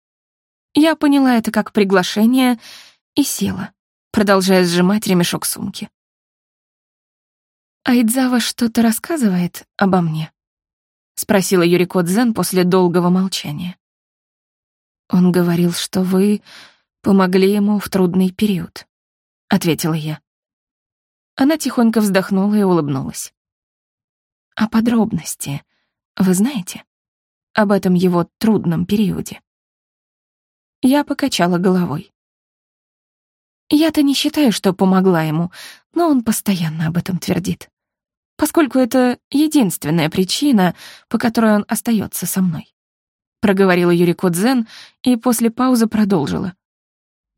Я поняла это как приглашение и села, продолжая сжимать ремешок сумки. «Айдзава что-то рассказывает обо мне?» — спросила Юрико Дзен после долгого молчания. «Он говорил, что вы помогли ему в трудный период», — ответила я. Она тихонько вздохнула и улыбнулась. «А подробности вы знаете об этом его трудном периоде?» Я покачала головой. Я-то не считаю, что помогла ему, но он постоянно об этом твердит. Поскольку это единственная причина, по которой он остается со мной. Проговорила Юрико Дзен и после паузы продолжила.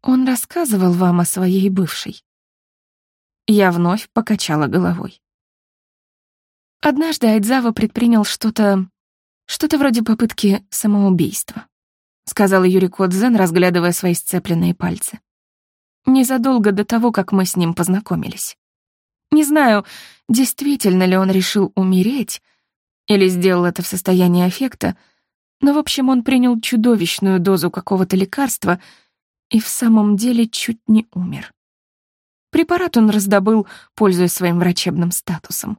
Он рассказывал вам о своей бывшей. Я вновь покачала головой. Однажды Айдзава предпринял что-то... что-то вроде попытки самоубийства, сказала Юрико Дзен, разглядывая свои сцепленные пальцы незадолго до того, как мы с ним познакомились. Не знаю, действительно ли он решил умереть или сделал это в состоянии аффекта, но, в общем, он принял чудовищную дозу какого-то лекарства и в самом деле чуть не умер. Препарат он раздобыл, пользуясь своим врачебным статусом.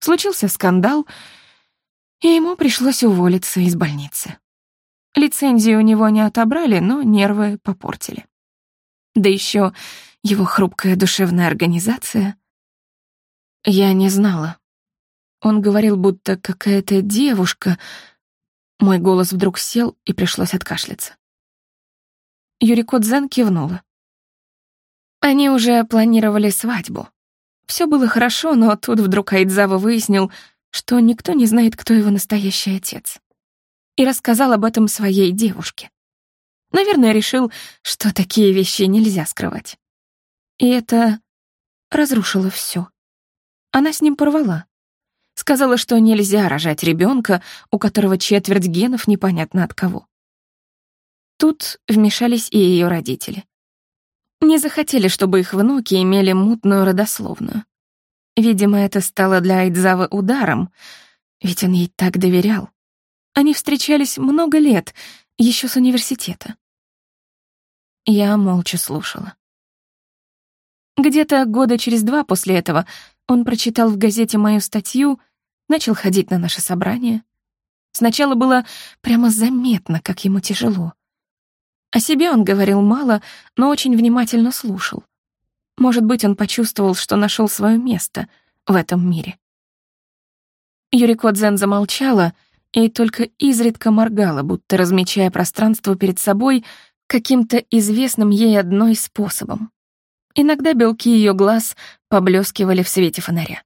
Случился скандал, и ему пришлось уволиться из больницы. Лицензию у него не отобрали, но нервы попортили. Да еще его хрупкая душевная организация. Я не знала. Он говорил, будто какая-то девушка... Мой голос вдруг сел, и пришлось откашляться. Юрико Дзен кивнула. Они уже планировали свадьбу. Все было хорошо, но тут вдруг Айдзава выяснил, что никто не знает, кто его настоящий отец. И рассказал об этом своей девушке. Наверное, решил, что такие вещи нельзя скрывать. И это разрушило все. Она с ним порвала. Сказала, что нельзя рожать ребенка, у которого четверть генов непонятно от кого. Тут вмешались и ее родители. Не захотели, чтобы их внуки имели мутную родословную. Видимо, это стало для Айдзавы ударом, ведь он ей так доверял. Они встречались много лет, еще с университета. Я молча слушала. Где-то года через два после этого он прочитал в газете мою статью, начал ходить на наше собрание. Сначала было прямо заметно, как ему тяжело. О себе он говорил мало, но очень внимательно слушал. Может быть, он почувствовал, что нашел свое место в этом мире. Юрико Дзен замолчала и только изредка моргала, будто размечая пространство перед собой каким-то известным ей одной способом. Иногда белки ее глаз поблескивали в свете фонаря.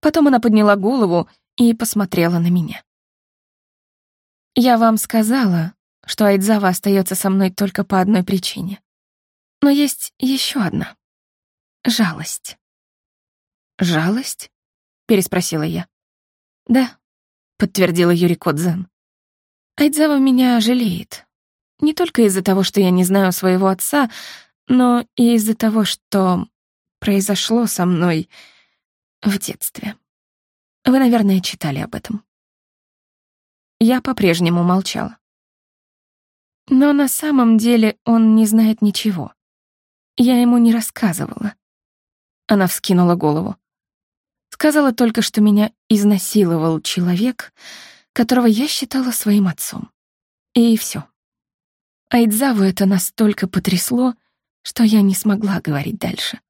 Потом она подняла голову и посмотрела на меня. «Я вам сказала, что Айдзава остается со мной только по одной причине. Но есть еще одна. Жалость». «Жалость?» — переспросила я. «Да», — подтвердила Юрий Кодзен. «Айдзава меня жалеет, не только из-за того, что я не знаю своего отца, но и из-за того, что произошло со мной в детстве. Вы, наверное, читали об этом. Я по-прежнему молчала. Но на самом деле он не знает ничего. Я ему не рассказывала. Она вскинула голову. Сказала только, что меня изнасиловал человек, которого я считала своим отцом. И все. Айдзаву это настолько потрясло, что я не смогла говорить дальше.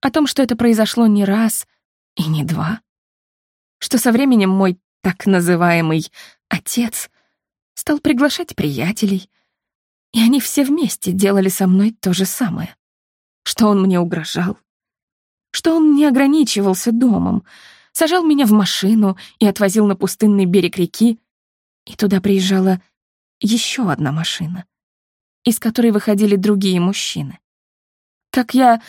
О том, что это произошло не раз и не два. Что со временем мой так называемый отец стал приглашать приятелей, и они все вместе делали со мной то же самое. Что он мне угрожал. Что он не ограничивался домом, сажал меня в машину и отвозил на пустынный берег реки, и туда приезжала еще одна машина из которой выходили другие мужчины. Как я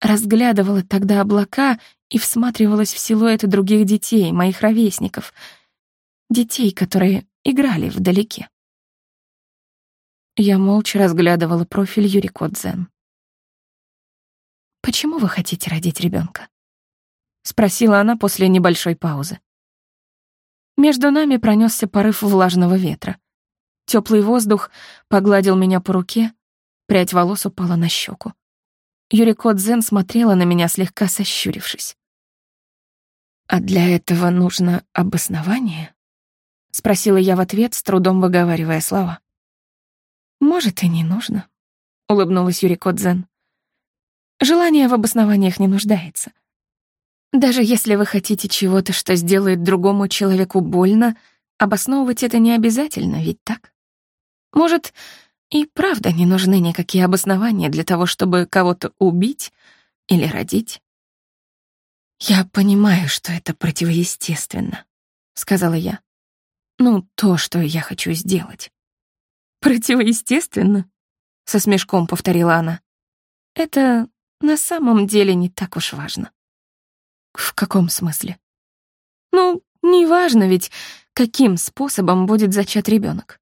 разглядывала тогда облака и всматривалась в силуэты других детей, моих ровесников, детей, которые играли вдалеке. Я молча разглядывала профиль Юри Кодзен. «Почему вы хотите родить ребенка? спросила она после небольшой паузы. Между нами пронесся порыв влажного ветра. Теплый воздух погладил меня по руке, прядь волос упала на щеку. Юрико Дзен смотрела на меня, слегка сощурившись. «А для этого нужно обоснование?» — спросила я в ответ, с трудом выговаривая слова. «Может, и не нужно. улыбнулась Юрико Дзен. Желание в обоснованиях не нуждается. Даже если вы хотите чего-то, что сделает другому человеку больно, обосновывать это не обязательно, ведь так? Может, и правда не нужны никакие обоснования для того, чтобы кого-то убить или родить? «Я понимаю, что это противоестественно», — сказала я. «Ну, то, что я хочу сделать». «Противоестественно?» — со смешком повторила она. «Это на самом деле не так уж важно». «В каком смысле?» «Ну, неважно ведь, каким способом будет зачат ребенок.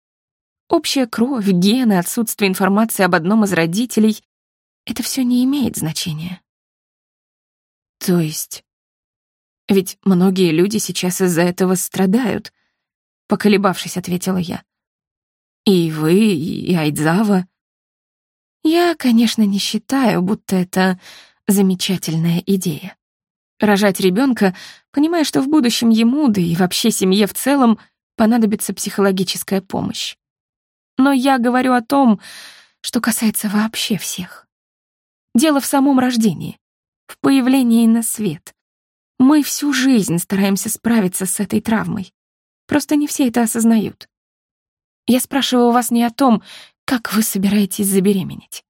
Общая кровь, гены, отсутствие информации об одном из родителей — это все не имеет значения». «То есть ведь многие люди сейчас из-за этого страдают, поколебавшись, ответила я. И вы, и Айдзава. Я, конечно, не считаю, будто это замечательная идея. Рожать ребенка, понимая, что в будущем ему, да и вообще семье в целом, понадобится психологическая помощь. Но я говорю о том, что касается вообще всех. Дело в самом рождении, в появлении на свет, мы всю жизнь стараемся справиться с этой травмой. Просто не все это осознают. Я спрашиваю вас не о том, как вы собираетесь забеременеть.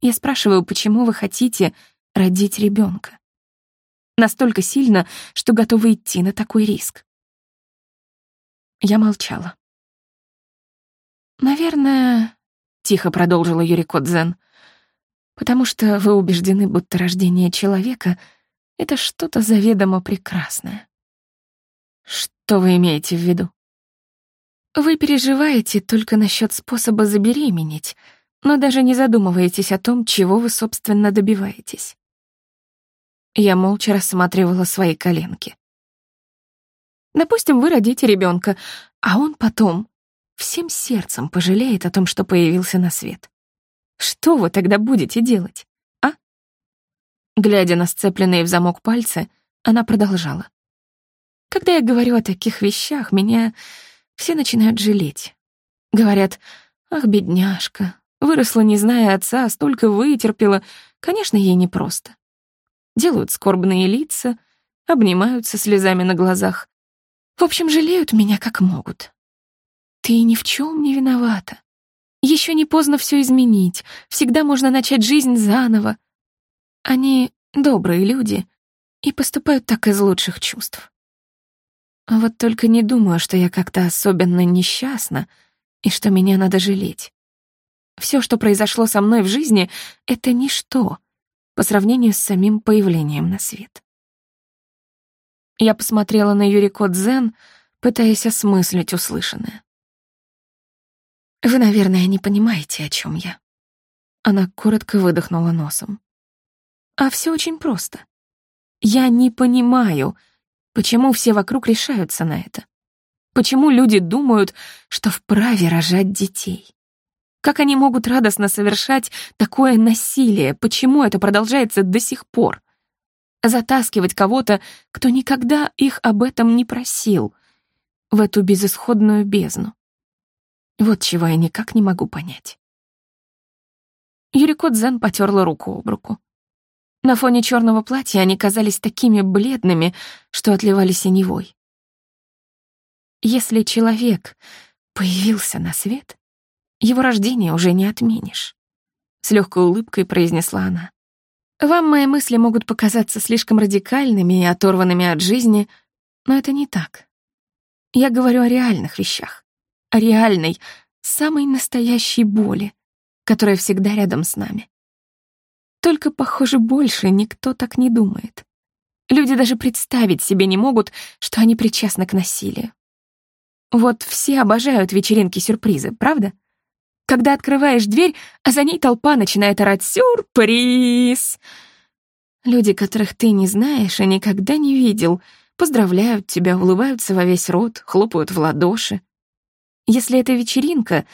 Я спрашиваю, почему вы хотите родить ребенка. Настолько сильно, что готовы идти на такой риск. Я молчала. «Наверное, — тихо продолжила Юрико Дзен, — потому что вы убеждены, будто рождение человека — это что-то заведомо прекрасное. Что вы имеете в виду? Вы переживаете только насчет способа забеременеть, но даже не задумываетесь о том, чего вы, собственно, добиваетесь. Я молча рассматривала свои коленки. Допустим, вы родите ребенка, а он потом всем сердцем пожалеет о том, что появился на свет. Что вы тогда будете делать? Глядя на сцепленные в замок пальцы, она продолжала. «Когда я говорю о таких вещах, меня все начинают жалеть. Говорят, ах, бедняжка, выросла, не зная отца, столько вытерпела, конечно, ей непросто. Делают скорбные лица, обнимаются слезами на глазах. В общем, жалеют меня как могут. Ты ни в чем не виновата. Еще не поздно все изменить, всегда можно начать жизнь заново. Они добрые люди и поступают так из лучших чувств. А вот только не думаю, что я как-то особенно несчастна и что меня надо жалеть. Все, что произошло со мной в жизни, — это ничто по сравнению с самим появлением на свет. Я посмотрела на Юрико Дзен, пытаясь осмыслить услышанное. «Вы, наверное, не понимаете, о чем я». Она коротко выдохнула носом. А все очень просто. Я не понимаю, почему все вокруг решаются на это. Почему люди думают, что вправе рожать детей? Как они могут радостно совершать такое насилие? Почему это продолжается до сих пор? Затаскивать кого-то, кто никогда их об этом не просил, в эту безысходную бездну. Вот чего я никак не могу понять. Юрико Дзен потерла руку об руку. На фоне черного платья они казались такими бледными, что отливали синевой. Если человек появился на свет, его рождение уже не отменишь. С легкой улыбкой произнесла она. Вам мои мысли могут показаться слишком радикальными и оторванными от жизни, но это не так. Я говорю о реальных вещах, о реальной, самой настоящей боли, которая всегда рядом с нами. Только, похоже, больше никто так не думает. Люди даже представить себе не могут, что они причастны к насилию. Вот все обожают вечеринки-сюрпризы, правда? Когда открываешь дверь, а за ней толпа начинает орать «Сюрприз!». Люди, которых ты не знаешь и никогда не видел, поздравляют тебя, улыбаются во весь рот, хлопают в ладоши. Если это вечеринка,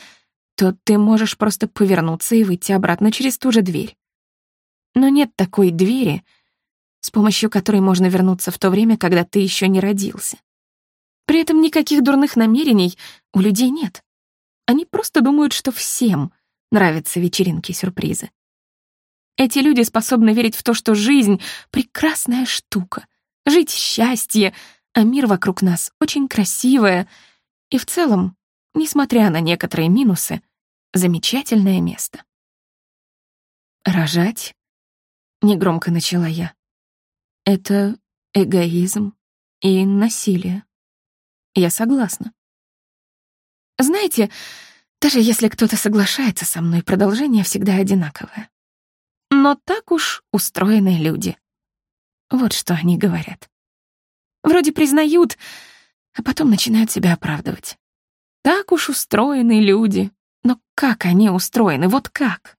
то ты можешь просто повернуться и выйти обратно через ту же дверь. Но нет такой двери, с помощью которой можно вернуться в то время, когда ты еще не родился. При этом никаких дурных намерений у людей нет. Они просто думают, что всем нравятся вечеринки-сюрпризы. Эти люди способны верить в то, что жизнь — прекрасная штука, жить счастье, а мир вокруг нас очень красивое и в целом, несмотря на некоторые минусы, замечательное место. «Рожать?» — негромко начала я. «Это эгоизм и насилие. Я согласна. Знаете, даже если кто-то соглашается со мной, продолжение всегда одинаковое. Но так уж устроены люди. Вот что они говорят. Вроде признают, а потом начинают себя оправдывать. Так уж устроены люди. Но как они устроены, вот как?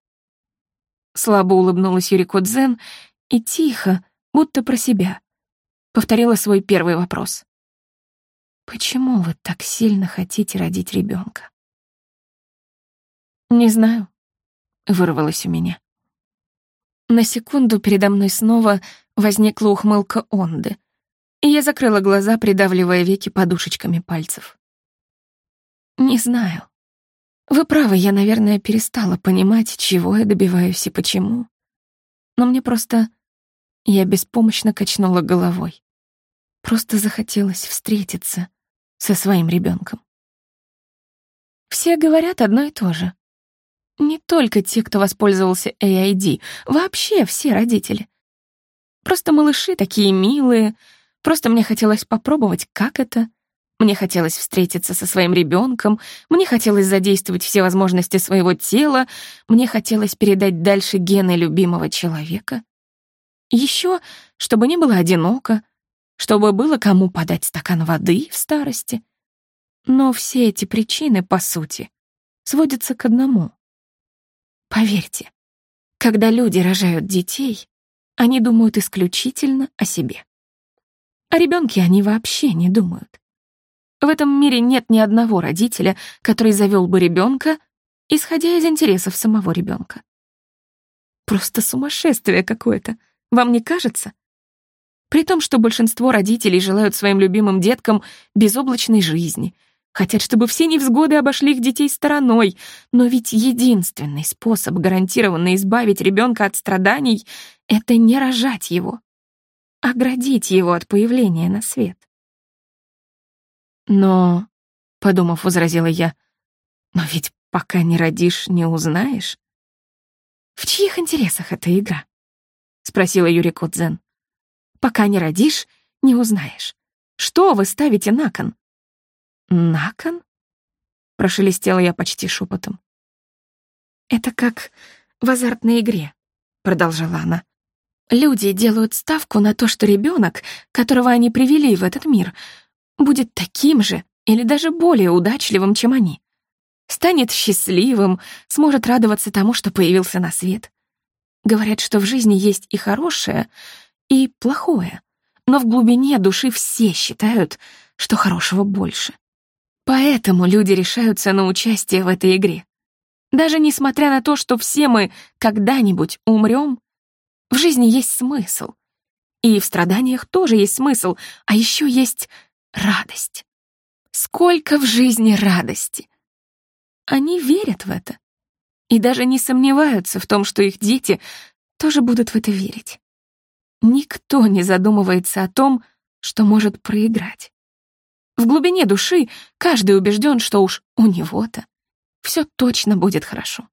Слабо улыбнулась Юрико Дзен и тихо, будто про себя, повторила свой первый вопрос. «Почему вы так сильно хотите родить ребенка? «Не знаю», — вырвалось у меня. На секунду передо мной снова возникла ухмылка Онды, и я закрыла глаза, придавливая веки подушечками пальцев. «Не знаю. Вы правы, я, наверное, перестала понимать, чего я добиваюсь и почему. Но мне просто... Я беспомощно качнула головой. Просто захотелось встретиться со своим ребенком. Все говорят одно и то же. Не только те, кто воспользовался AID, вообще все родители. Просто малыши такие милые, просто мне хотелось попробовать, как это. Мне хотелось встретиться со своим ребенком, мне хотелось задействовать все возможности своего тела, мне хотелось передать дальше гены любимого человека. Еще, чтобы не было одиноко, чтобы было кому подать стакан воды в старости. Но все эти причины, по сути, сводятся к одному. Поверьте, когда люди рожают детей, они думают исключительно о себе. О ребенке они вообще не думают. В этом мире нет ни одного родителя, который завел бы ребенка, исходя из интересов самого ребенка. Просто сумасшествие какое-то, вам не кажется? При том, что большинство родителей желают своим любимым деткам безоблачной жизни — Хотят, чтобы все невзгоды обошли их детей стороной. Но ведь единственный способ гарантированно избавить ребенка от страданий — это не рожать его, оградить его от появления на свет. Но, — подумав, возразила я, — но ведь пока не родишь, не узнаешь. В чьих интересах эта игра? — спросила Юрий Кодзен. Пока не родишь, не узнаешь. Что вы ставите на кон? «На кон?» — прошелестела я почти шепотом. «Это как в азартной игре», — продолжала она. «Люди делают ставку на то, что ребенок, которого они привели в этот мир, будет таким же или даже более удачливым, чем они. Станет счастливым, сможет радоваться тому, что появился на свет. Говорят, что в жизни есть и хорошее, и плохое, но в глубине души все считают, что хорошего больше. Поэтому люди решаются на участие в этой игре. Даже несмотря на то, что все мы когда-нибудь умрем, в жизни есть смысл. И в страданиях тоже есть смысл, а еще есть радость. Сколько в жизни радости! Они верят в это и даже не сомневаются в том, что их дети тоже будут в это верить. Никто не задумывается о том, что может проиграть. В глубине души каждый убежден, что уж у него-то все точно будет хорошо.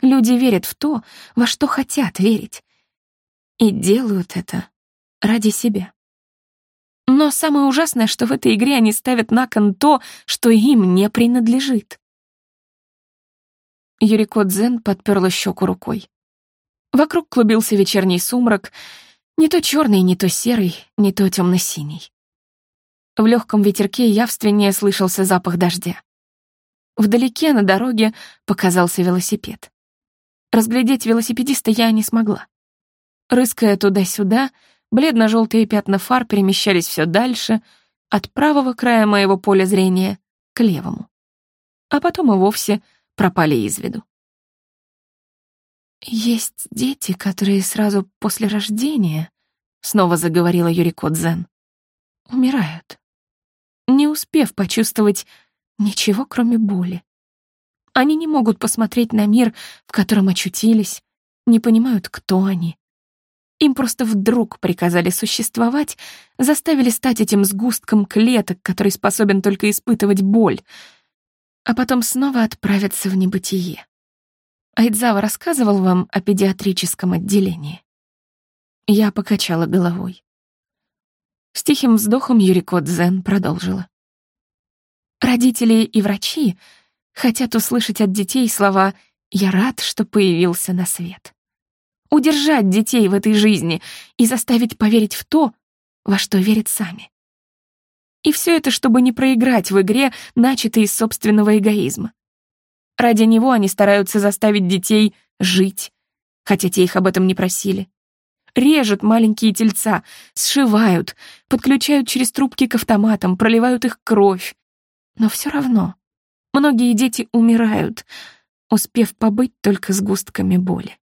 Люди верят в то, во что хотят верить, и делают это ради себя. Но самое ужасное, что в этой игре они ставят на кон то, что им не принадлежит. Юрико Дзен подперла щеку рукой. Вокруг клубился вечерний сумрак, не то черный, не то серый, не то темно-синий. В легком ветерке явственнее слышался запах дождя. Вдалеке на дороге показался велосипед. Разглядеть велосипедиста я не смогла. Рыская туда-сюда, бледно-желтые пятна фар перемещались все дальше, от правого края моего поля зрения к левому. А потом и вовсе пропали из виду. «Есть дети, которые сразу после рождения», — снова заговорила Юрико Дзен, — «умирают не успев почувствовать ничего, кроме боли. Они не могут посмотреть на мир, в котором очутились, не понимают, кто они. Им просто вдруг приказали существовать, заставили стать этим сгустком клеток, который способен только испытывать боль, а потом снова отправиться в небытие. Айдзава рассказывал вам о педиатрическом отделении. Я покачала головой. С тихим вздохом Юрико Дзен продолжила. Родители и врачи хотят услышать от детей слова «Я рад, что появился на свет» удержать детей в этой жизни и заставить поверить в то, во что верят сами. И все это, чтобы не проиграть в игре, начатой из собственного эгоизма. Ради него они стараются заставить детей жить, хотя те их об этом не просили. Режут маленькие тельца, сшивают, подключают через трубки к автоматам, проливают их кровь. Но все равно многие дети умирают, успев побыть только с густками боли.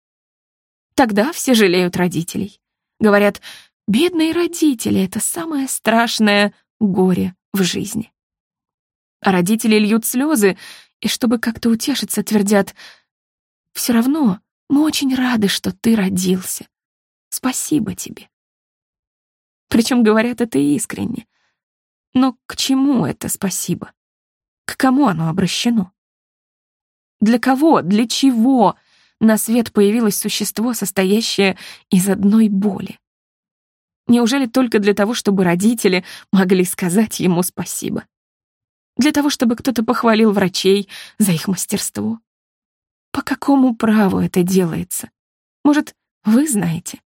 Тогда все жалеют родителей. Говорят, бедные родители — это самое страшное горе в жизни. А родители льют слезы, и чтобы как-то утешиться, твердят, «Все равно мы очень рады, что ты родился. Спасибо тебе». Причем говорят это искренне. Но к чему это спасибо? К кому оно обращено? Для кого, для чего на свет появилось существо, состоящее из одной боли. Неужели только для того, чтобы родители могли сказать ему спасибо? Для того, чтобы кто-то похвалил врачей за их мастерство? По какому праву это делается? Может, вы знаете?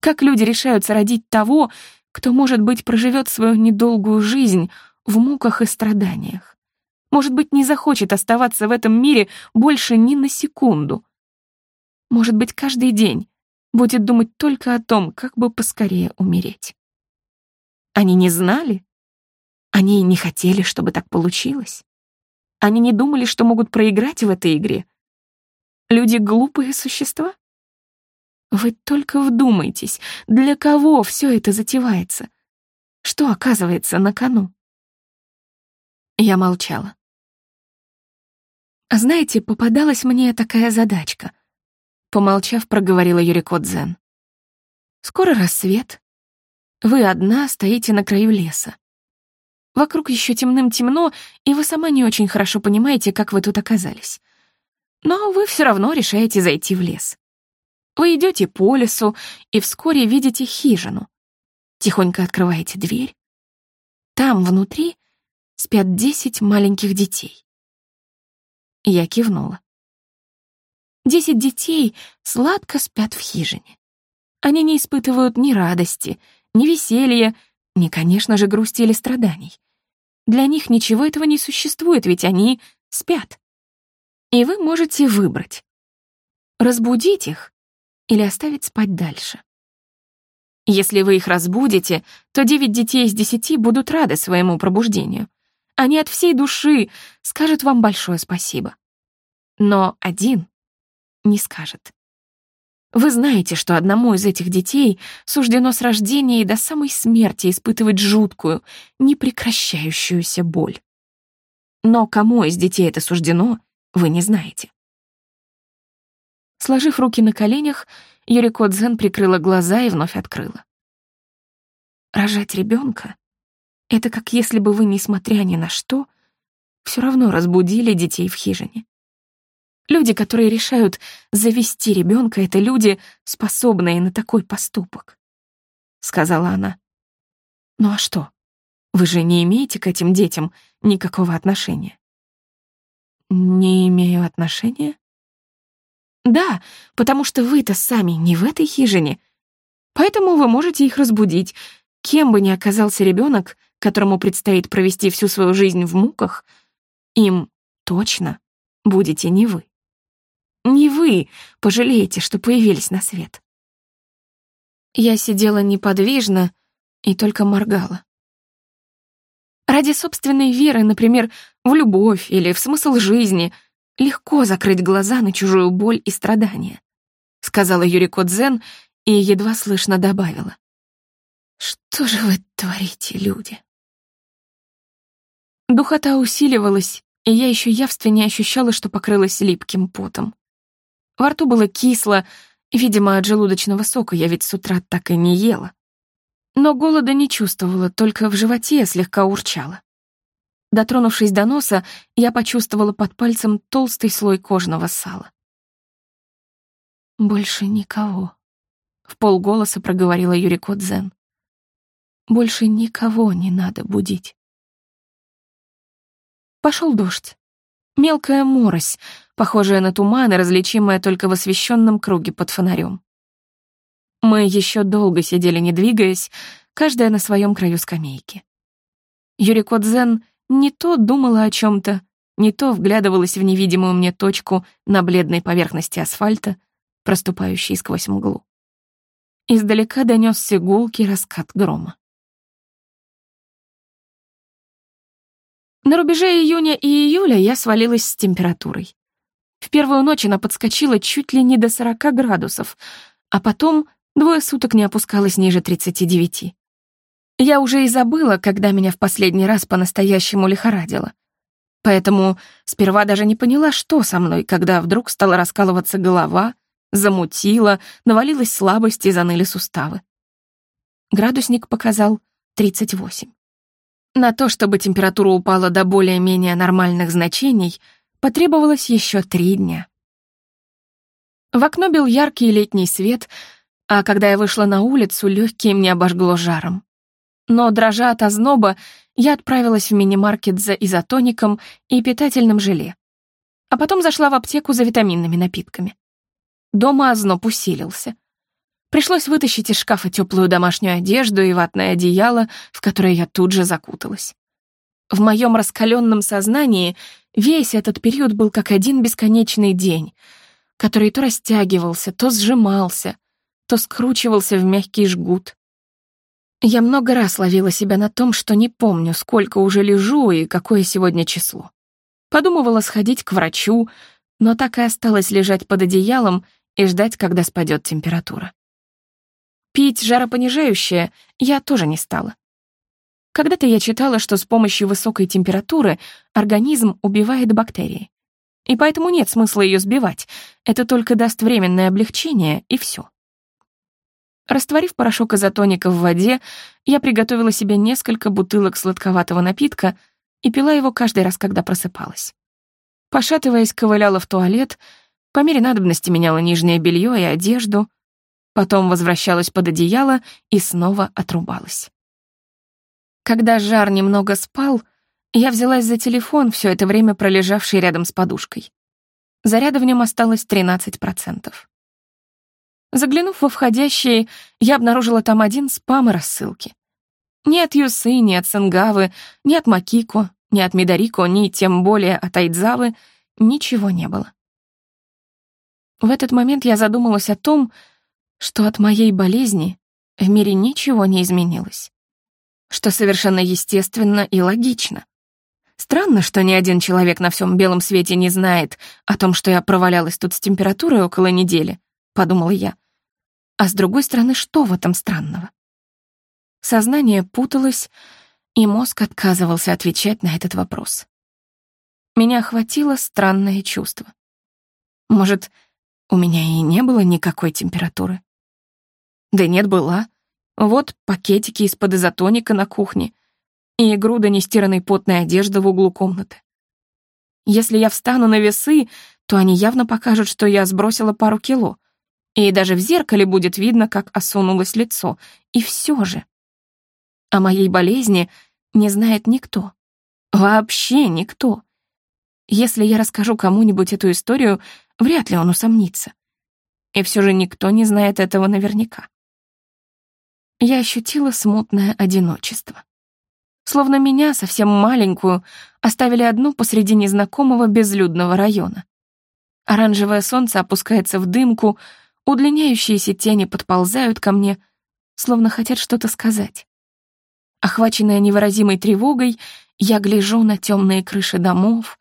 Как люди решаются родить того, кто, может быть, проживет свою недолгую жизнь в муках и страданиях? Может быть, не захочет оставаться в этом мире больше ни на секунду, может быть, каждый день будет думать только о том, как бы поскорее умереть. Они не знали? Они не хотели, чтобы так получилось? Они не думали, что могут проиграть в этой игре? Люди — глупые существа? Вы только вдумайтесь, для кого все это затевается? Что оказывается на кону? Я молчала. А знаете, попадалась мне такая задачка — Помолчав, проговорила Юрико Дзен. «Скоро рассвет. Вы одна стоите на краю леса. Вокруг еще темным-темно, и вы сама не очень хорошо понимаете, как вы тут оказались. Но вы все равно решаете зайти в лес. Вы идете по лесу и вскоре видите хижину. Тихонько открываете дверь. Там, внутри, спят десять маленьких детей. Я кивнула. Десять детей сладко спят в хижине. Они не испытывают ни радости, ни веселья, ни, конечно же, грусти или страданий. Для них ничего этого не существует, ведь они спят. И вы можете выбрать. Разбудить их или оставить спать дальше. Если вы их разбудите, то девять детей из десяти будут рады своему пробуждению. Они от всей души скажут вам большое спасибо. Но один не скажет. Вы знаете, что одному из этих детей суждено с рождения и до самой смерти испытывать жуткую, непрекращающуюся боль. Но кому из детей это суждено, вы не знаете. Сложив руки на коленях, Юрико Дзен прикрыла глаза и вновь открыла. Рожать ребенка — это как если бы вы, несмотря ни на что, все равно разбудили детей в хижине. Люди, которые решают завести ребенка, это люди, способные на такой поступок, сказала она. Ну а что? Вы же не имеете к этим детям никакого отношения. Не имею отношения? Да, потому что вы-то сами не в этой хижине. Поэтому вы можете их разбудить. Кем бы ни оказался ребенок, которому предстоит провести всю свою жизнь в муках, им точно будете не вы. Не вы пожалеете, что появились на свет. Я сидела неподвижно и только моргала. Ради собственной веры, например, в любовь или в смысл жизни, легко закрыть глаза на чужую боль и страдания, сказала Юрико Дзен и едва слышно добавила. Что же вы творите, люди? Духота усиливалась, и я еще явственнее ощущала, что покрылась липким потом. Во рту было кисло, видимо, от желудочного сока я ведь с утра так и не ела. Но голода не чувствовала, только в животе слегка урчала. Дотронувшись до носа, я почувствовала под пальцем толстый слой кожного сала. «Больше никого», — в полголоса проговорила Юрико Дзен. «Больше никого не надо будить». Пошел дождь. Мелкая морось, похожая на туман и различимая только в освещенном круге под фонарем. Мы еще долго сидели, не двигаясь, каждая на своем краю скамейки. Юрико Дзен не то думала о чем-то, не то вглядывалась в невидимую мне точку на бледной поверхности асфальта, проступающей сквозь мглу. Издалека донесся гулкий раскат грома. На рубеже июня и июля я свалилась с температурой. В первую ночь она подскочила чуть ли не до 40 градусов, а потом двое суток не опускалась ниже 39. Я уже и забыла, когда меня в последний раз по-настоящему лихорадило. Поэтому сперва даже не поняла, что со мной, когда вдруг стала раскалываться голова, замутила, навалилась слабость и заныли суставы. Градусник показал 38. На то, чтобы температура упала до более-менее нормальных значений, потребовалось еще три дня. В окно бил яркий летний свет, а когда я вышла на улицу, легкие мне обожгло жаром. Но, дрожа от озноба, я отправилась в мини-маркет за изотоником и питательным желе. А потом зашла в аптеку за витаминными напитками. Дома озноб усилился. Пришлось вытащить из шкафа теплую домашнюю одежду и ватное одеяло, в которое я тут же закуталась. В моем раскаленном сознании весь этот период был как один бесконечный день, который то растягивался, то сжимался, то скручивался в мягкий жгут. Я много раз ловила себя на том, что не помню, сколько уже лежу и какое сегодня число. Подумывала сходить к врачу, но так и осталось лежать под одеялом и ждать, когда спадет температура. Пить жаропонижающее я тоже не стала. Когда-то я читала, что с помощью высокой температуры организм убивает бактерии. И поэтому нет смысла ее сбивать, это только даст временное облегчение, и все. Растворив порошок изотоника в воде, я приготовила себе несколько бутылок сладковатого напитка и пила его каждый раз, когда просыпалась. Пошатываясь, ковыляла в туалет, по мере надобности меняла нижнее белье и одежду, потом возвращалась под одеяло и снова отрубалась. Когда жар немного спал, я взялась за телефон, все это время пролежавший рядом с подушкой. Заряда в нем осталось 13%. Заглянув во входящие, я обнаружила там один спам и рассылки. Ни от Юсы, ни от Сенгавы, ни от Макико, ни от Мидарико, ни тем более от Айдзавы ничего не было. В этот момент я задумалась о том, что от моей болезни в мире ничего не изменилось. Что совершенно естественно и логично. Странно, что ни один человек на всем белом свете не знает о том, что я провалялась тут с температурой около недели, подумала я. А с другой стороны, что в этом странного? Сознание путалось, и мозг отказывался отвечать на этот вопрос. Меня охватило странное чувство. Может, у меня и не было никакой температуры. Да нет, была. Вот пакетики из-под изотоника на кухне и груда нестиранной потной одежды в углу комнаты. Если я встану на весы, то они явно покажут, что я сбросила пару кило, и даже в зеркале будет видно, как осунулось лицо. И все же. О моей болезни не знает никто. Вообще никто. Если я расскажу кому-нибудь эту историю, вряд ли он усомнится. И все же никто не знает этого наверняка. Я ощутила смутное одиночество. Словно меня, совсем маленькую, оставили одну посреди незнакомого безлюдного района. Оранжевое солнце опускается в дымку, удлиняющиеся тени подползают ко мне, словно хотят что-то сказать. Охваченная невыразимой тревогой, я гляжу на темные крыши домов,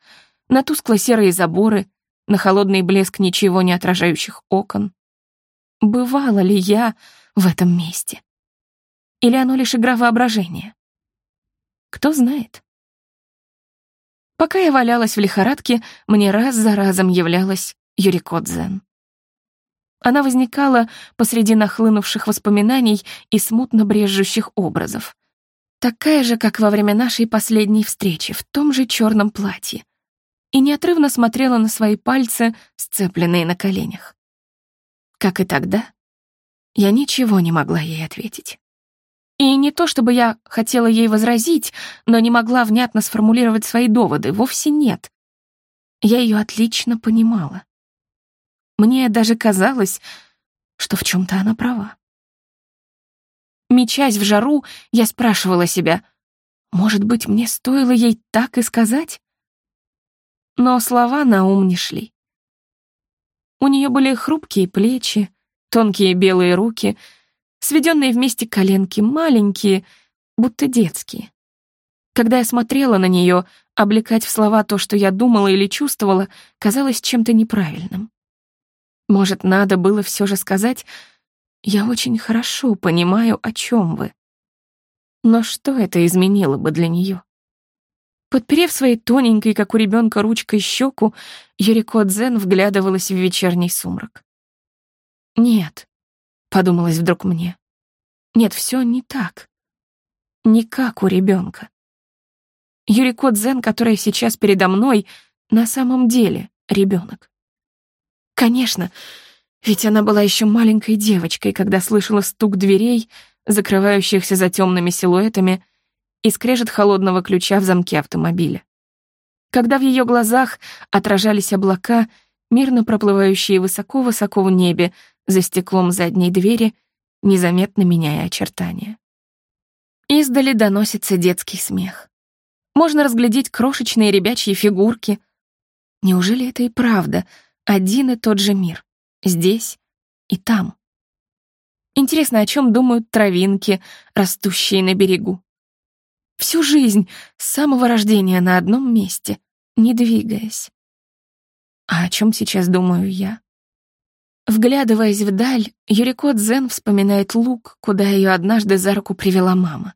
на тускло-серые заборы, на холодный блеск ничего не отражающих окон. Бывала ли я в этом месте? Или оно лишь игра воображения? Кто знает? Пока я валялась в лихорадке, мне раз за разом являлась Юрико Дзен. Она возникала посреди нахлынувших воспоминаний и смутно брежущих образов. Такая же, как во время нашей последней встречи, в том же черном платье. И неотрывно смотрела на свои пальцы, сцепленные на коленях. Как и тогда, я ничего не могла ей ответить. И не то, чтобы я хотела ей возразить, но не могла внятно сформулировать свои доводы, вовсе нет. Я ее отлично понимала. Мне даже казалось, что в чем-то она права. Мечась в жару, я спрашивала себя, может быть, мне стоило ей так и сказать? Но слова на ум не шли. У нее были хрупкие плечи, тонкие белые руки, сведенные вместе коленки, маленькие, будто детские. Когда я смотрела на нее, облекать в слова то, что я думала или чувствовала, казалось чем-то неправильным. Может, надо было все же сказать «Я очень хорошо понимаю, о чем вы». Но что это изменило бы для нее? Подперев своей тоненькой, как у ребенка, ручкой щеку, Юрико Дзен вглядывалась в вечерний сумрак. «Нет», — подумалось вдруг мне, — «нет, все не так. Не как у ребенка. Юрико Дзен, которая сейчас передо мной, на самом деле ребенок. Конечно, ведь она была еще маленькой девочкой, когда слышала стук дверей, закрывающихся за темными силуэтами, и скрежет холодного ключа в замке автомобиля. Когда в ее глазах отражались облака, мирно проплывающие высоко-высоко в небе за стеклом задней двери, незаметно меняя очертания. Издали доносится детский смех. Можно разглядеть крошечные ребячьи фигурки. Неужели это и правда — один и тот же мир. Здесь и там. Интересно, о чем думают травинки, растущие на берегу. Всю жизнь, с самого рождения на одном месте, не двигаясь. А о чем сейчас думаю я? Вглядываясь вдаль, Юрико Дзен вспоминает луг, куда ее однажды за руку привела мама.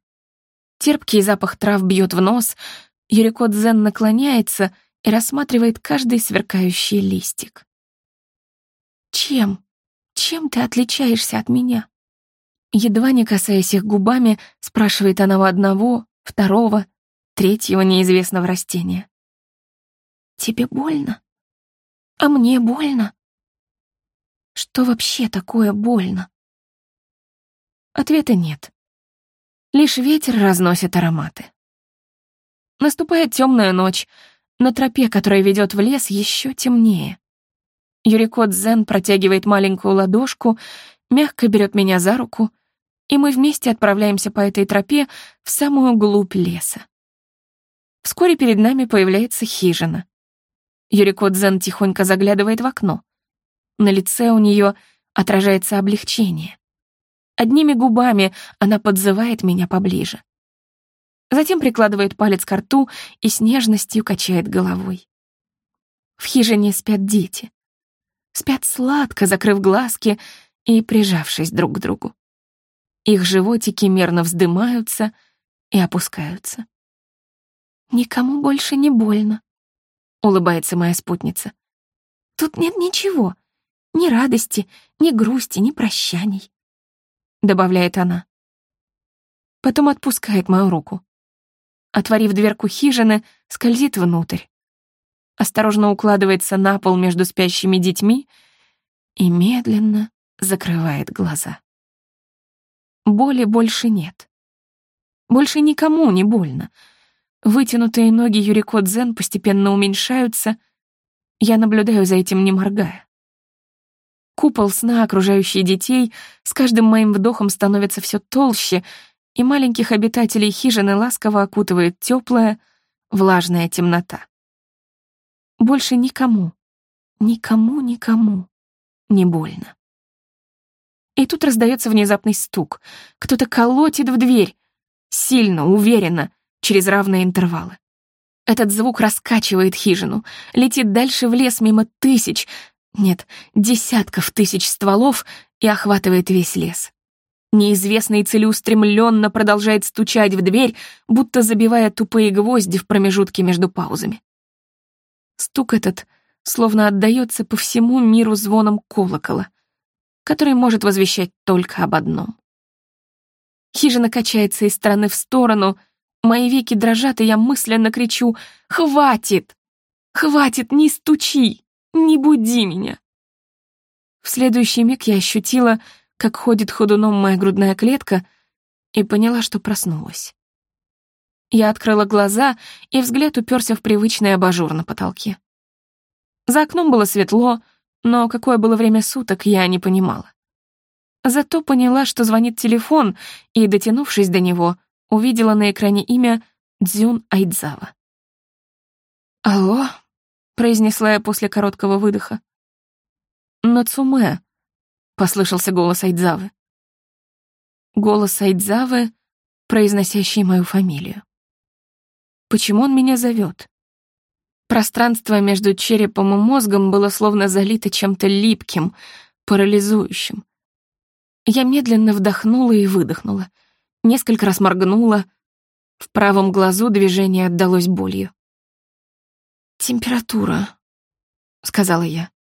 Терпкий запах трав бьет в нос, Юрико Дзен наклоняется — и рассматривает каждый сверкающий листик. «Чем? Чем ты отличаешься от меня?» Едва не касаясь их губами, спрашивает она у одного, второго, третьего неизвестного растения. «Тебе больно? А мне больно? Что вообще такое больно?» Ответа нет. Лишь ветер разносит ароматы. Наступает темная ночь, на тропе, которая ведет в лес, еще темнее. Юрико Дзен протягивает маленькую ладошку, мягко берет меня за руку, и мы вместе отправляемся по этой тропе в самую глубь леса. Вскоре перед нами появляется хижина. Юрико Дзен тихонько заглядывает в окно. На лице у нее отражается облегчение. Одними губами она подзывает меня поближе. Затем прикладывает палец к рту и с нежностью качает головой. В хижине спят дети. Спят сладко, закрыв глазки и прижавшись друг к другу. Их животики мерно вздымаются и опускаются. «Никому больше не больно», — улыбается моя спутница. «Тут нет ничего, ни радости, ни грусти, ни прощаний», — добавляет она. Потом отпускает мою руку отворив дверку хижины, скользит внутрь. Осторожно укладывается на пол между спящими детьми и медленно закрывает глаза. Боли больше нет. Больше никому не больно. Вытянутые ноги Юрико Дзен постепенно уменьшаются. Я наблюдаю за этим, не моргая. Купол сна, окружающий детей, с каждым моим вдохом становится все толще — и маленьких обитателей хижины ласково окутывает теплая, влажная темнота. Больше никому, никому, никому не больно. И тут раздается внезапный стук. Кто-то колотит в дверь. Сильно, уверенно, через равные интервалы. Этот звук раскачивает хижину, летит дальше в лес мимо тысяч, нет, десятков тысяч стволов и охватывает весь лес. Неизвестный целеустремленно продолжает стучать в дверь, будто забивая тупые гвозди в промежутке между паузами. Стук этот словно отдаётся по всему миру звоном колокола, который может возвещать только об одном. Хижина качается из стороны в сторону, мои веки дрожат, и я мысленно кричу «Хватит! Хватит, не стучи! Не буди меня!» В следующий миг я ощутила, как ходит ходуном моя грудная клетка, и поняла, что проснулась. Я открыла глаза, и взгляд уперся в привычный абажур на потолке. За окном было светло, но какое было время суток, я не понимала. Зато поняла, что звонит телефон, и, дотянувшись до него, увидела на экране имя Дзюн Айдзава. «Алло?» — произнесла я после короткого выдоха. «Нацуме», — послышался голос Айдзавы. Голос Айдзавы, произносящий мою фамилию. Почему он меня зовет? Пространство между черепом и мозгом было словно залито чем-то липким, парализующим. Я медленно вдохнула и выдохнула, несколько раз моргнула. В правом глазу движение отдалось болью. «Температура», — сказала я.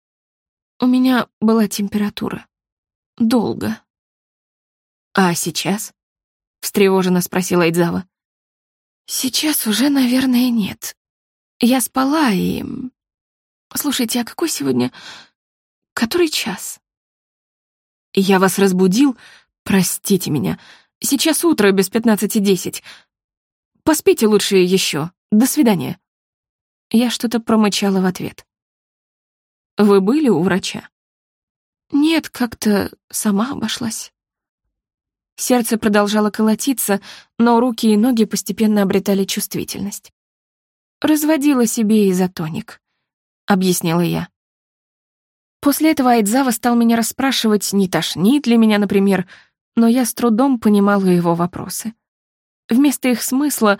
«У меня была температура. Долго». «А сейчас?» — встревоженно спросила Айдзава. «Сейчас уже, наверное, нет. Я спала и... Слушайте, а какой сегодня... Который час?» «Я вас разбудил? Простите меня. Сейчас утро без пятнадцати десять. Поспите лучше еще. До свидания». Я что-то промычала в ответ. «Вы были у врача?» «Нет, как-то сама обошлась». Сердце продолжало колотиться, но руки и ноги постепенно обретали чувствительность. «Разводила себе изотоник», — объяснила я. После этого Айдзава стал меня расспрашивать, не тошнит ли меня, например, но я с трудом понимала его вопросы. Вместо их смысла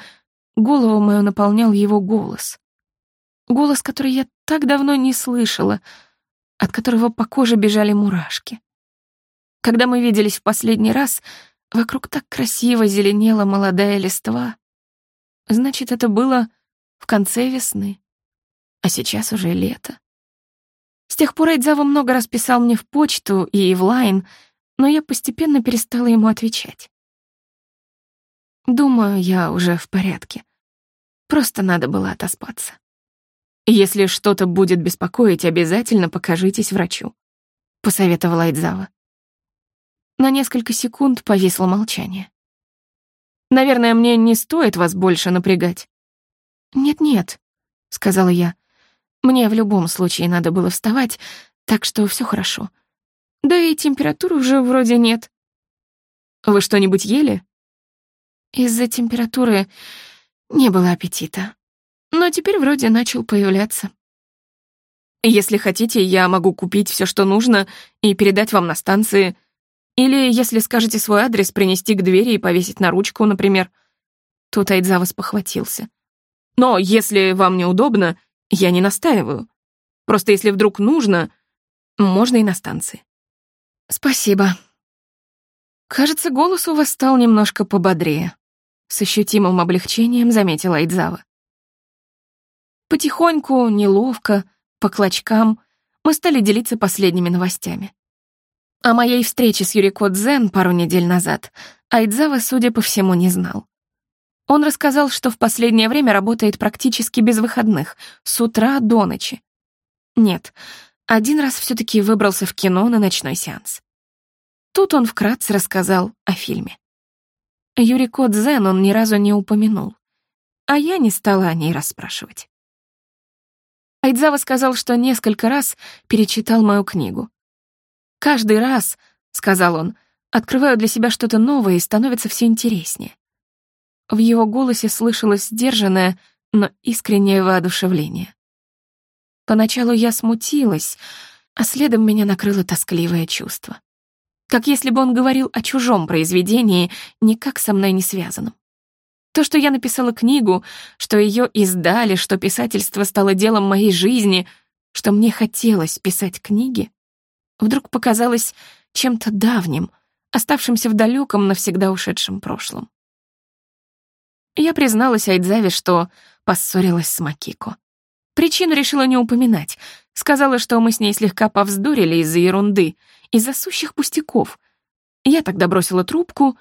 голову мою наполнял его голос. Голос, который я так давно не слышала, от которого по коже бежали мурашки. Когда мы виделись в последний раз, вокруг так красиво зеленела молодая листва. Значит, это было в конце весны, а сейчас уже лето. С тех пор Эдзава много раз писал мне в почту и в лайн, но я постепенно перестала ему отвечать. Думаю, я уже в порядке. Просто надо было отоспаться. Если что-то будет беспокоить, обязательно покажитесь врачу, — посоветовала Эдзава. На несколько секунд повисло молчание. «Наверное, мне не стоит вас больше напрягать». «Нет-нет», — сказала я. «Мне в любом случае надо было вставать, так что все хорошо. Да и температуры уже вроде нет». «Вы что-нибудь ели?» Из-за температуры не было аппетита. Но теперь вроде начал появляться. Если хотите, я могу купить все, что нужно, и передать вам на станции — или, если скажете свой адрес, принести к двери и повесить на ручку, например. Тут Айдзава спохватился. Но если вам неудобно, я не настаиваю. Просто если вдруг нужно, можно и на станции. Спасибо. Кажется, голос у вас стал немножко пободрее. С ощутимым облегчением заметила Айдзава. Потихоньку, неловко, по клочкам мы стали делиться последними новостями. О моей встрече с Юрико Дзен пару недель назад Айдзава, судя по всему, не знал. Он рассказал, что в последнее время работает практически без выходных, с утра до ночи. Нет, один раз все таки выбрался в кино на ночной сеанс. Тут он вкратце рассказал о фильме. Юрико Дзен он ни разу не упомянул, а я не стала о ней расспрашивать. Айдзава сказал, что несколько раз перечитал мою книгу. Каждый раз, — сказал он, — открываю для себя что-то новое и становится все интереснее. В его голосе слышалось сдержанное, но искреннее воодушевление. Поначалу я смутилась, а следом меня накрыло тоскливое чувство. Как если бы он говорил о чужом произведении, никак со мной не связанном. То, что я написала книгу, что ее издали, что писательство стало делом моей жизни, что мне хотелось писать книги, вдруг показалось чем-то давним, оставшимся в далеком, навсегда ушедшем прошлом. Я призналась Айдзаве, что поссорилась с Макико. Причину решила не упоминать. Сказала, что мы с ней слегка повздорили из-за ерунды, из-за сущих пустяков. Я тогда бросила трубку,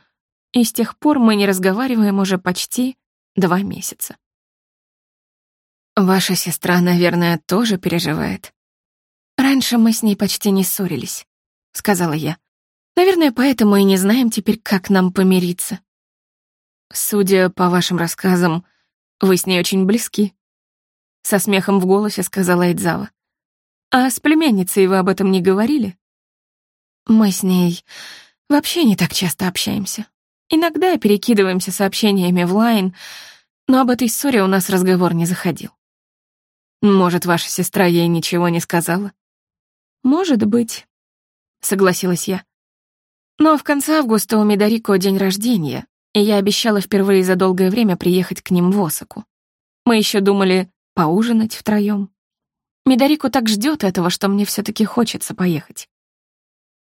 и с тех пор мы не разговариваем уже почти два месяца. Ваша сестра, наверное, тоже переживает. Раньше мы с ней почти не ссорились, сказала я. Наверное, поэтому и не знаем теперь, как нам помириться. Судя по вашим рассказам, вы с ней очень близки. Со смехом в голосе сказала Эдзава. А с племянницей вы об этом не говорили? Мы с ней вообще не так часто общаемся. Иногда перекидываемся сообщениями в лайн, но об этой ссоре у нас разговор не заходил. Может, ваша сестра ей ничего не сказала? Может быть, согласилась я. Но в конце августа у Мидарико день рождения, и я обещала впервые за долгое время приехать к ним в Осаку. Мы еще думали поужинать втроем. Мидарико так ждет этого, что мне все таки хочется поехать.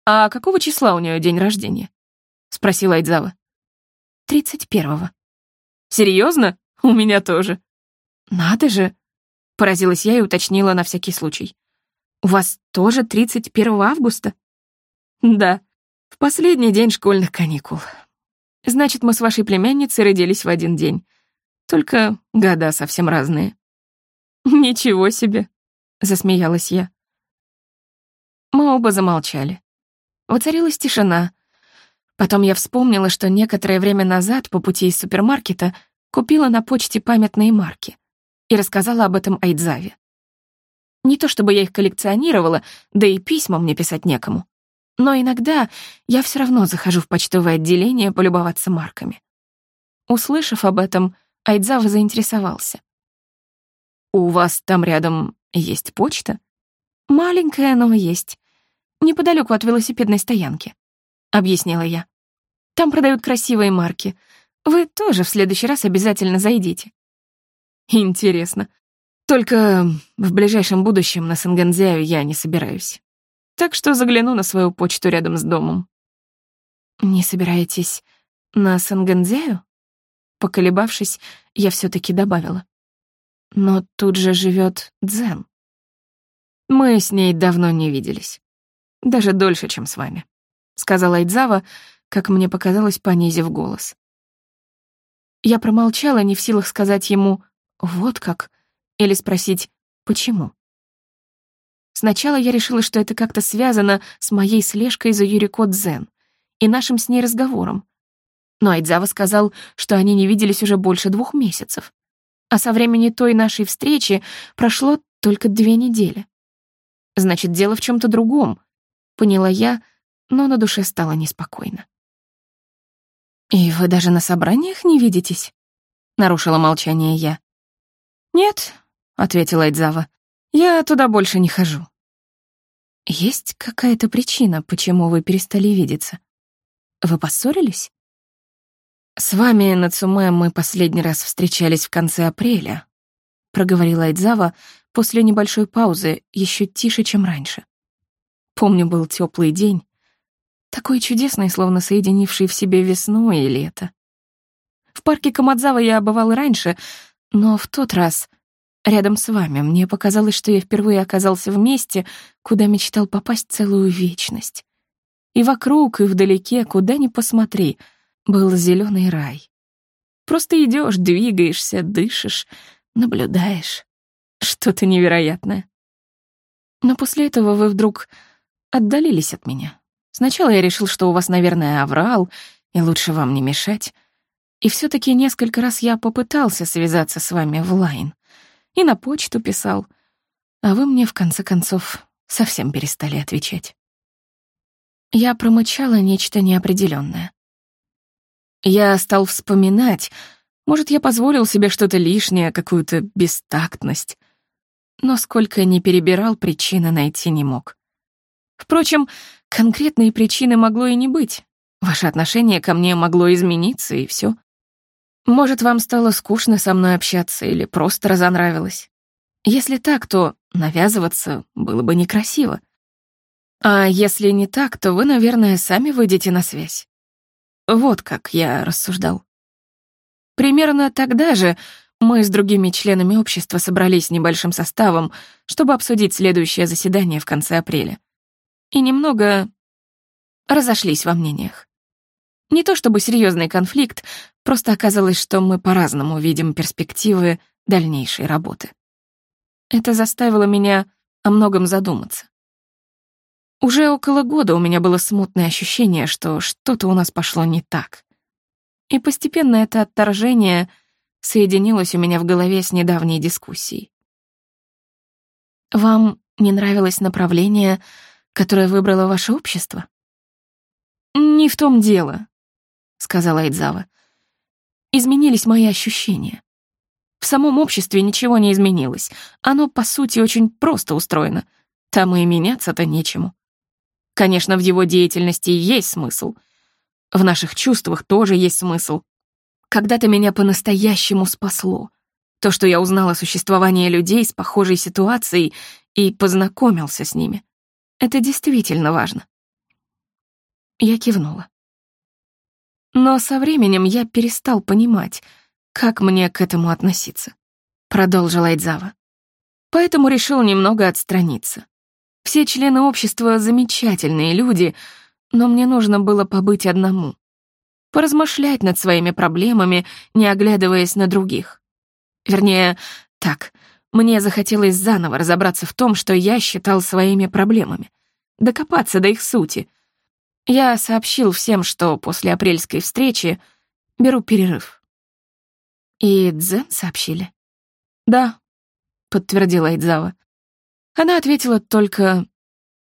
«А какого числа у нее день рождения?» — спросила Айдзава. «Тридцать первого». «Серьезно? У меня тоже». «Надо же!» — поразилась я и уточнила на всякий случай. «У вас тоже 31 августа?» «Да, в последний день школьных каникул. Значит, мы с вашей племянницей родились в один день. Только года совсем разные». «Ничего себе!» — засмеялась я. Мы оба замолчали. Воцарилась тишина. Потом я вспомнила, что некоторое время назад по пути из супермаркета купила на почте памятные марки и рассказала об этом Айдзаве. Не то чтобы я их коллекционировала, да и письма мне писать некому. Но иногда я все равно захожу в почтовое отделение полюбоваться марками. Услышав об этом, Айдзава заинтересовался. «У вас там рядом есть почта?» «Маленькая, но есть. Неподалеку от велосипедной стоянки», — объяснила я. «Там продают красивые марки. Вы тоже в следующий раз обязательно зайдите». Интересно. Только в ближайшем будущем на Сангензяю я не собираюсь. Так что загляну на свою почту рядом с домом. Не собираетесь на Сангензяю? Поколебавшись, я все таки добавила. Но тут же живет Дзен. Мы с ней давно не виделись. Даже дольше, чем с вами, сказала Айдзава, как мне показалось, понизив голос. Я промолчала, не в силах сказать ему вот как? Или спросить «почему?». Сначала я решила, что это как-то связано с моей слежкой за Юрико Дзен и нашим с ней разговором. Но Айдзава сказал, что они не виделись уже больше двух месяцев. А со времени той нашей встречи прошло только две недели. Значит, дело в чем то другом, поняла я, но на душе стало неспокойно. «И вы даже на собраниях не видитесь?» — нарушила молчание я. «Нет», — ответила Эдзава, — «я туда больше не хожу». «Есть какая-то причина, почему вы перестали видеться? Вы поссорились?» «С вами, Нацуме, мы последний раз встречались в конце апреля», — проговорила Эдзава после небольшой паузы, еще тише, чем раньше. Помню, был теплый день, такой чудесный, словно соединивший в себе весну и лето. В парке Камадзава я бывал раньше, но в тот раз, рядом с вами, мне показалось, что я впервые оказался в месте, куда мечтал попасть целую вечность. И вокруг, и вдалеке, куда ни посмотри, был зеленый рай. Просто идешь, двигаешься, дышишь, наблюдаешь. Что-то невероятное. Но после этого вы вдруг отдалились от меня. Сначала я решил, что у вас, наверное, аврал, и лучше вам не мешать. И все таки несколько раз я попытался связаться с вами в лайн. И на почту писал. А вы мне, в конце концов, совсем перестали отвечать. Я промычала нечто неопределенное. Я стал вспоминать, может, я позволил себе что-то лишнее, какую-то бестактность. Но сколько ни перебирал, причины найти не мог. Впрочем, конкретные причины могло и не быть. Ваше отношение ко мне могло измениться, и все. Может, вам стало скучно со мной общаться или просто разонравилось? Если так, то навязываться было бы некрасиво. А если не так, то вы, наверное, сами выйдете на связь. Вот как я рассуждал. Примерно тогда же Мы с другими членами общества собрались небольшим составом, чтобы обсудить следующее заседание в конце апреля. И немного разошлись во мнениях. Не то чтобы серьезный конфликт, просто оказалось, что мы по-разному видим перспективы дальнейшей работы. Это заставило меня о многом задуматься. Уже около года у меня было смутное ощущение, что что-то у нас пошло не так. И постепенно это отторжение соединилось у меня в голове с недавней дискуссией. «Вам не нравилось направление, которое выбрало ваше общество?» «Не в том дело», — сказала Айдзава. «Изменились мои ощущения. В самом обществе ничего не изменилось. Оно, по сути, очень просто устроено. Там и меняться-то нечему. Конечно, в его деятельности есть смысл. В наших чувствах тоже есть смысл. Когда-то меня по-настоящему спасло. То, что я узнал о существовании людей с похожей ситуацией и познакомился с ними. Это действительно важно. Я кивнула. Но со временем я перестал понимать — как мне к этому относиться? Продолжила Айдзава. Поэтому решил немного отстраниться. Все члены общества замечательные люди, но мне нужно было побыть одному. Поразмышлять над своими проблемами, не оглядываясь на других. Вернее, так, мне захотелось заново разобраться в том, что я считал своими проблемами. Докопаться до их сути. Я сообщил всем, что после апрельской встречи беру перерыв. «И Дзен сообщили?» «Да», — подтвердила Айдзава. Она ответила только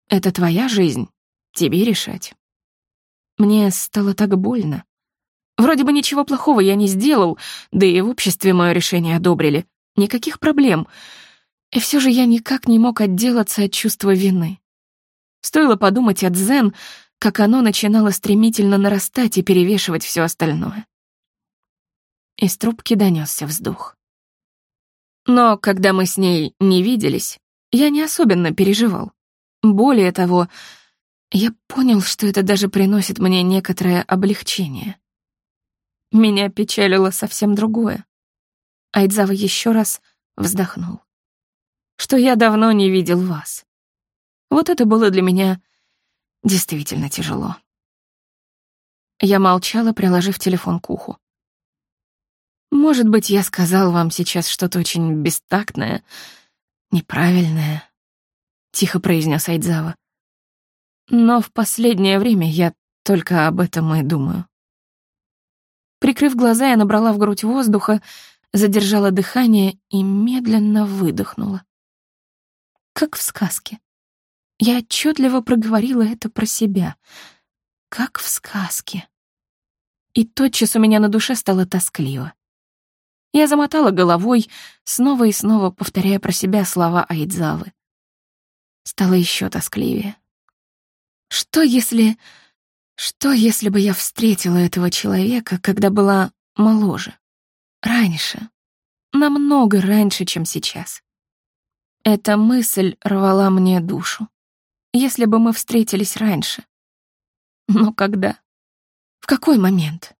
«Это твоя жизнь, тебе решать». Мне стало так больно. Вроде бы ничего плохого я не сделал, да и в обществе мое решение одобрили. Никаких проблем. И все же я никак не мог отделаться от чувства вины. Стоило подумать о дзен, как оно начинало стремительно нарастать и перевешивать все остальное. Из трубки донесся вздох. Но когда мы с ней не виделись, я не особенно переживал. Более того, я понял, что это даже приносит мне некоторое облегчение. Меня печалило совсем другое. Айдзава еще раз вздохнул. Что я давно не видел вас. Вот это было для меня действительно тяжело. Я молчала, приложив телефон к уху. Может быть, я сказал вам сейчас что-то очень бестактное, неправильное, — тихо произнес Айдзава. Но в последнее время я только об этом и думаю. Прикрыв глаза, я набрала в грудь воздуха, задержала дыхание и медленно выдохнула. Как в сказке. Я отчетливо проговорила это про себя. Как в сказке. И тотчас у меня на душе стало тоскливо. Я замотала головой, снова и снова повторяя про себя слова Айдзавы. Стало еще тоскливее. Что если... Что если бы я встретила этого человека, когда была моложе? Раньше. Намного раньше, чем сейчас. Эта мысль рвала мне душу. Если бы мы встретились раньше. Но когда? В какой момент?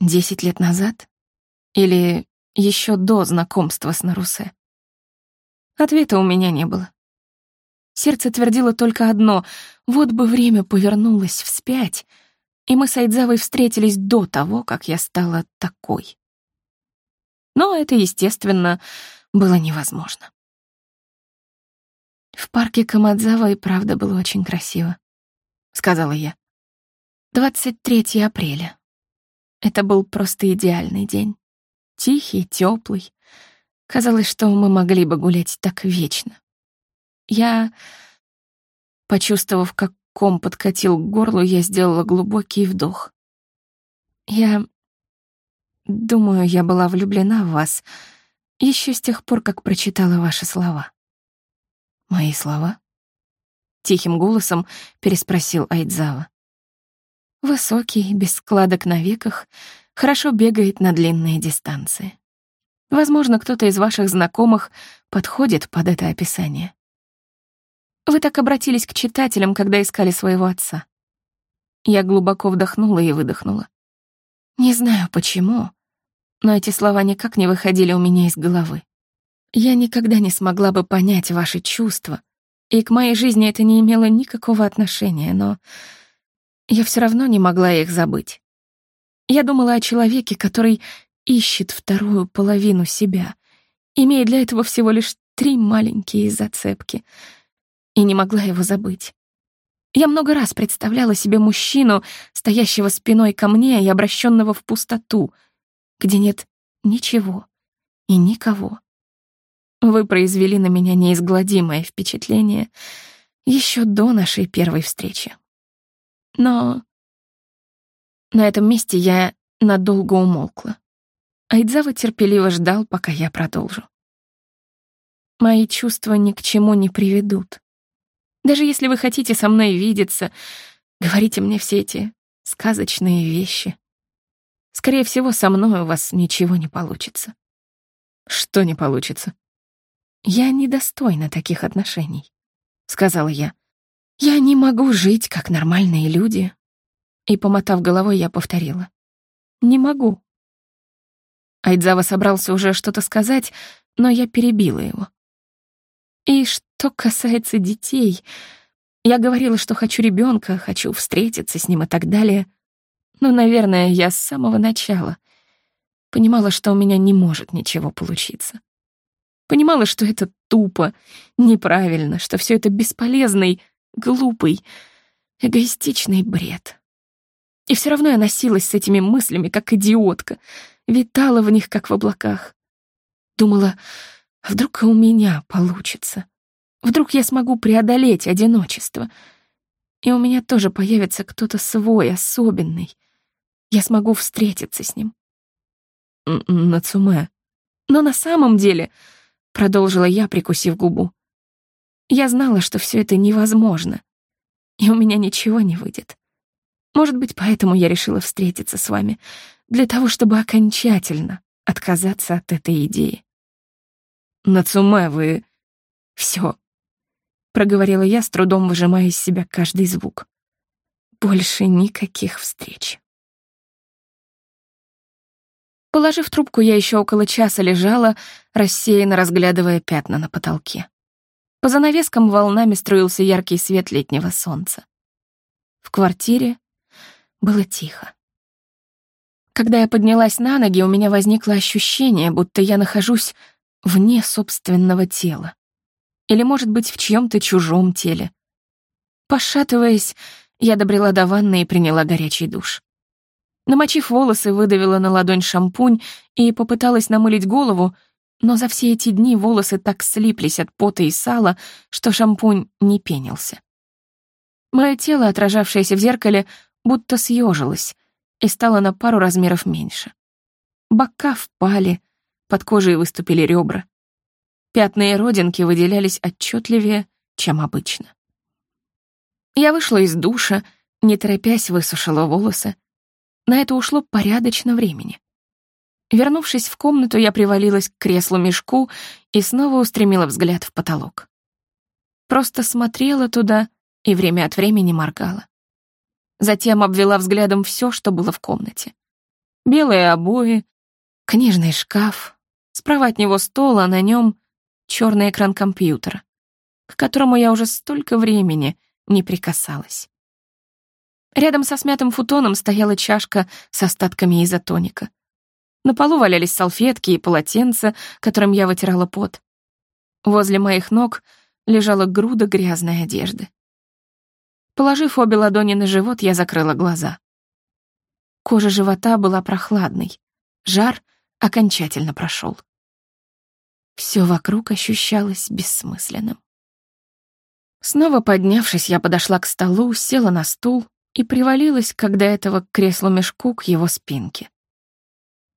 Десять лет назад? Или еще до знакомства с Нарусе? Ответа у меня не было. Сердце твердило только одно — вот бы время повернулось вспять, и мы с Айдзавой встретились до того, как я стала такой. Но это, естественно, было невозможно. В парке Камадзава и правда было очень красиво, — сказала я. 23 апреля. Это был просто идеальный день. Тихий, теплый. Казалось, что мы могли бы гулять так вечно. Я, почувствовав, как ком подкатил к горлу, я сделала глубокий вдох. Я думаю, я была влюблена в вас еще с тех пор, как прочитала ваши слова. Мои слова? Тихим голосом переспросил Айдзава. Высокий, без складок на веках, хорошо бегает на длинные дистанции. Возможно, кто-то из ваших знакомых подходит под это описание. Вы так обратились к читателям, когда искали своего отца. Я глубоко вдохнула и выдохнула. Не знаю почему, но эти слова никак не выходили у меня из головы. Я никогда не смогла бы понять ваши чувства, и к моей жизни это не имело никакого отношения, но я все равно не могла их забыть. Я думала о человеке, который ищет вторую половину себя, имея для этого всего лишь три маленькие зацепки, и не могла его забыть. Я много раз представляла себе мужчину, стоящего спиной ко мне и обращенного в пустоту, где нет ничего и никого. Вы произвели на меня неизгладимое впечатление еще до нашей первой встречи. Но на этом месте я надолго умолкла. Айдзава терпеливо ждал, пока я продолжу. Мои чувства ни к чему не приведут. Даже если вы хотите со мной видеться, говорите мне все эти сказочные вещи. Скорее всего, со мной у вас ничего не получится. Что не получится? Я недостойна таких отношений, сказала я. Я не могу жить, как нормальные люди. И, помотав головой, я повторила. Не могу. Айдзава собрался уже что-то сказать, но я перебила его. И что касается детей, я говорила, что хочу ребенка, хочу встретиться с ним и так далее. Но, наверное, я с самого начала понимала, что у меня не может ничего получиться. Понимала, что это тупо, неправильно, что все это бесполезный, глупый, эгоистичный бред. И все равно я носилась с этими мыслями, как идиотка, витала в них, как в облаках. Думала, а вдруг и у меня получится? Вдруг я смогу преодолеть одиночество? И у меня тоже появится кто-то свой, особенный. Я смогу встретиться с ним. Нацуме. Но на самом деле, продолжила я, прикусив губу, я знала, что все это невозможно, и у меня ничего не выйдет. Может быть, поэтому я решила встретиться с вами, для того, чтобы окончательно отказаться от этой идеи. Нацуме, вы... Все. Проговорила я, с трудом выжимая из себя каждый звук. Больше никаких встреч. Положив трубку, я еще около часа лежала, рассеянно разглядывая пятна на потолке. По занавескам волнами струился яркий свет летнего солнца. В квартире было тихо. Когда я поднялась на ноги, у меня возникло ощущение, будто я нахожусь вне собственного тела. Или, может быть, в чьем-то чужом теле. Пошатываясь, я добрела до ванны и приняла горячий душ. Намочив волосы, выдавила на ладонь шампунь и попыталась намылить голову, но за все эти дни волосы так слиплись от пота и сала, что шампунь не пенился. Мое тело, отражавшееся в зеркале, будто съежилось и стало на пару размеров меньше. Бока впали, под кожей выступили ребра. Пятна и родинки выделялись отчетливее, чем обычно. Я вышла из душа, не торопясь высушила волосы. На это ушло порядочно времени. Вернувшись в комнату, я привалилась к креслу-мешку и снова устремила взгляд в потолок. Просто смотрела туда и время от времени моргала. Затем обвела взглядом все, что было в комнате. Белые обои, книжный шкаф, Справа от него стол, а на нем черный экран компьютера, к которому я уже столько времени не прикасалась. Рядом со смятым футоном стояла чашка с остатками изотоника. На полу валялись салфетки и полотенца, которым я вытирала пот. Возле моих ног лежала груда грязной одежды. Положив обе ладони на живот, я закрыла глаза. Кожа живота была прохладной. Жар окончательно прошел. Все вокруг ощущалось бессмысленным. Снова поднявшись, я подошла к столу, села на стул и привалилась, когда этого к креслу-мешку, к его спинке.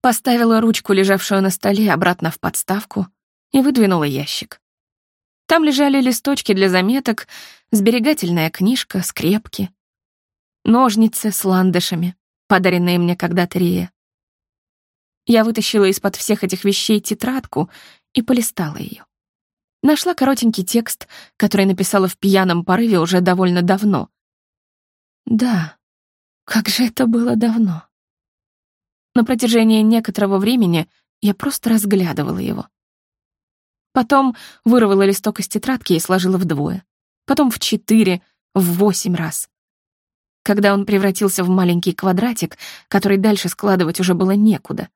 Поставила ручку, лежавшую на столе, обратно в подставку и выдвинула ящик. Там лежали листочки для заметок, сберегательная книжка, скрепки, ножницы с ландышами, подаренные мне когда-то Рия. Я вытащила из-под всех этих вещей тетрадку и полистала ее. Нашла коротенький текст, который написала в пьяном порыве уже довольно давно. Да, как же это было давно. На протяжении некоторого времени я просто разглядывала его. Потом вырвала листок из тетрадки и сложила вдвое. Потом в четыре, в восемь раз. Когда он превратился в маленький квадратик, который дальше складывать уже было некуда,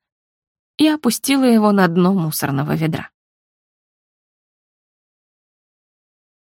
я опустила его на дно мусорного ведра.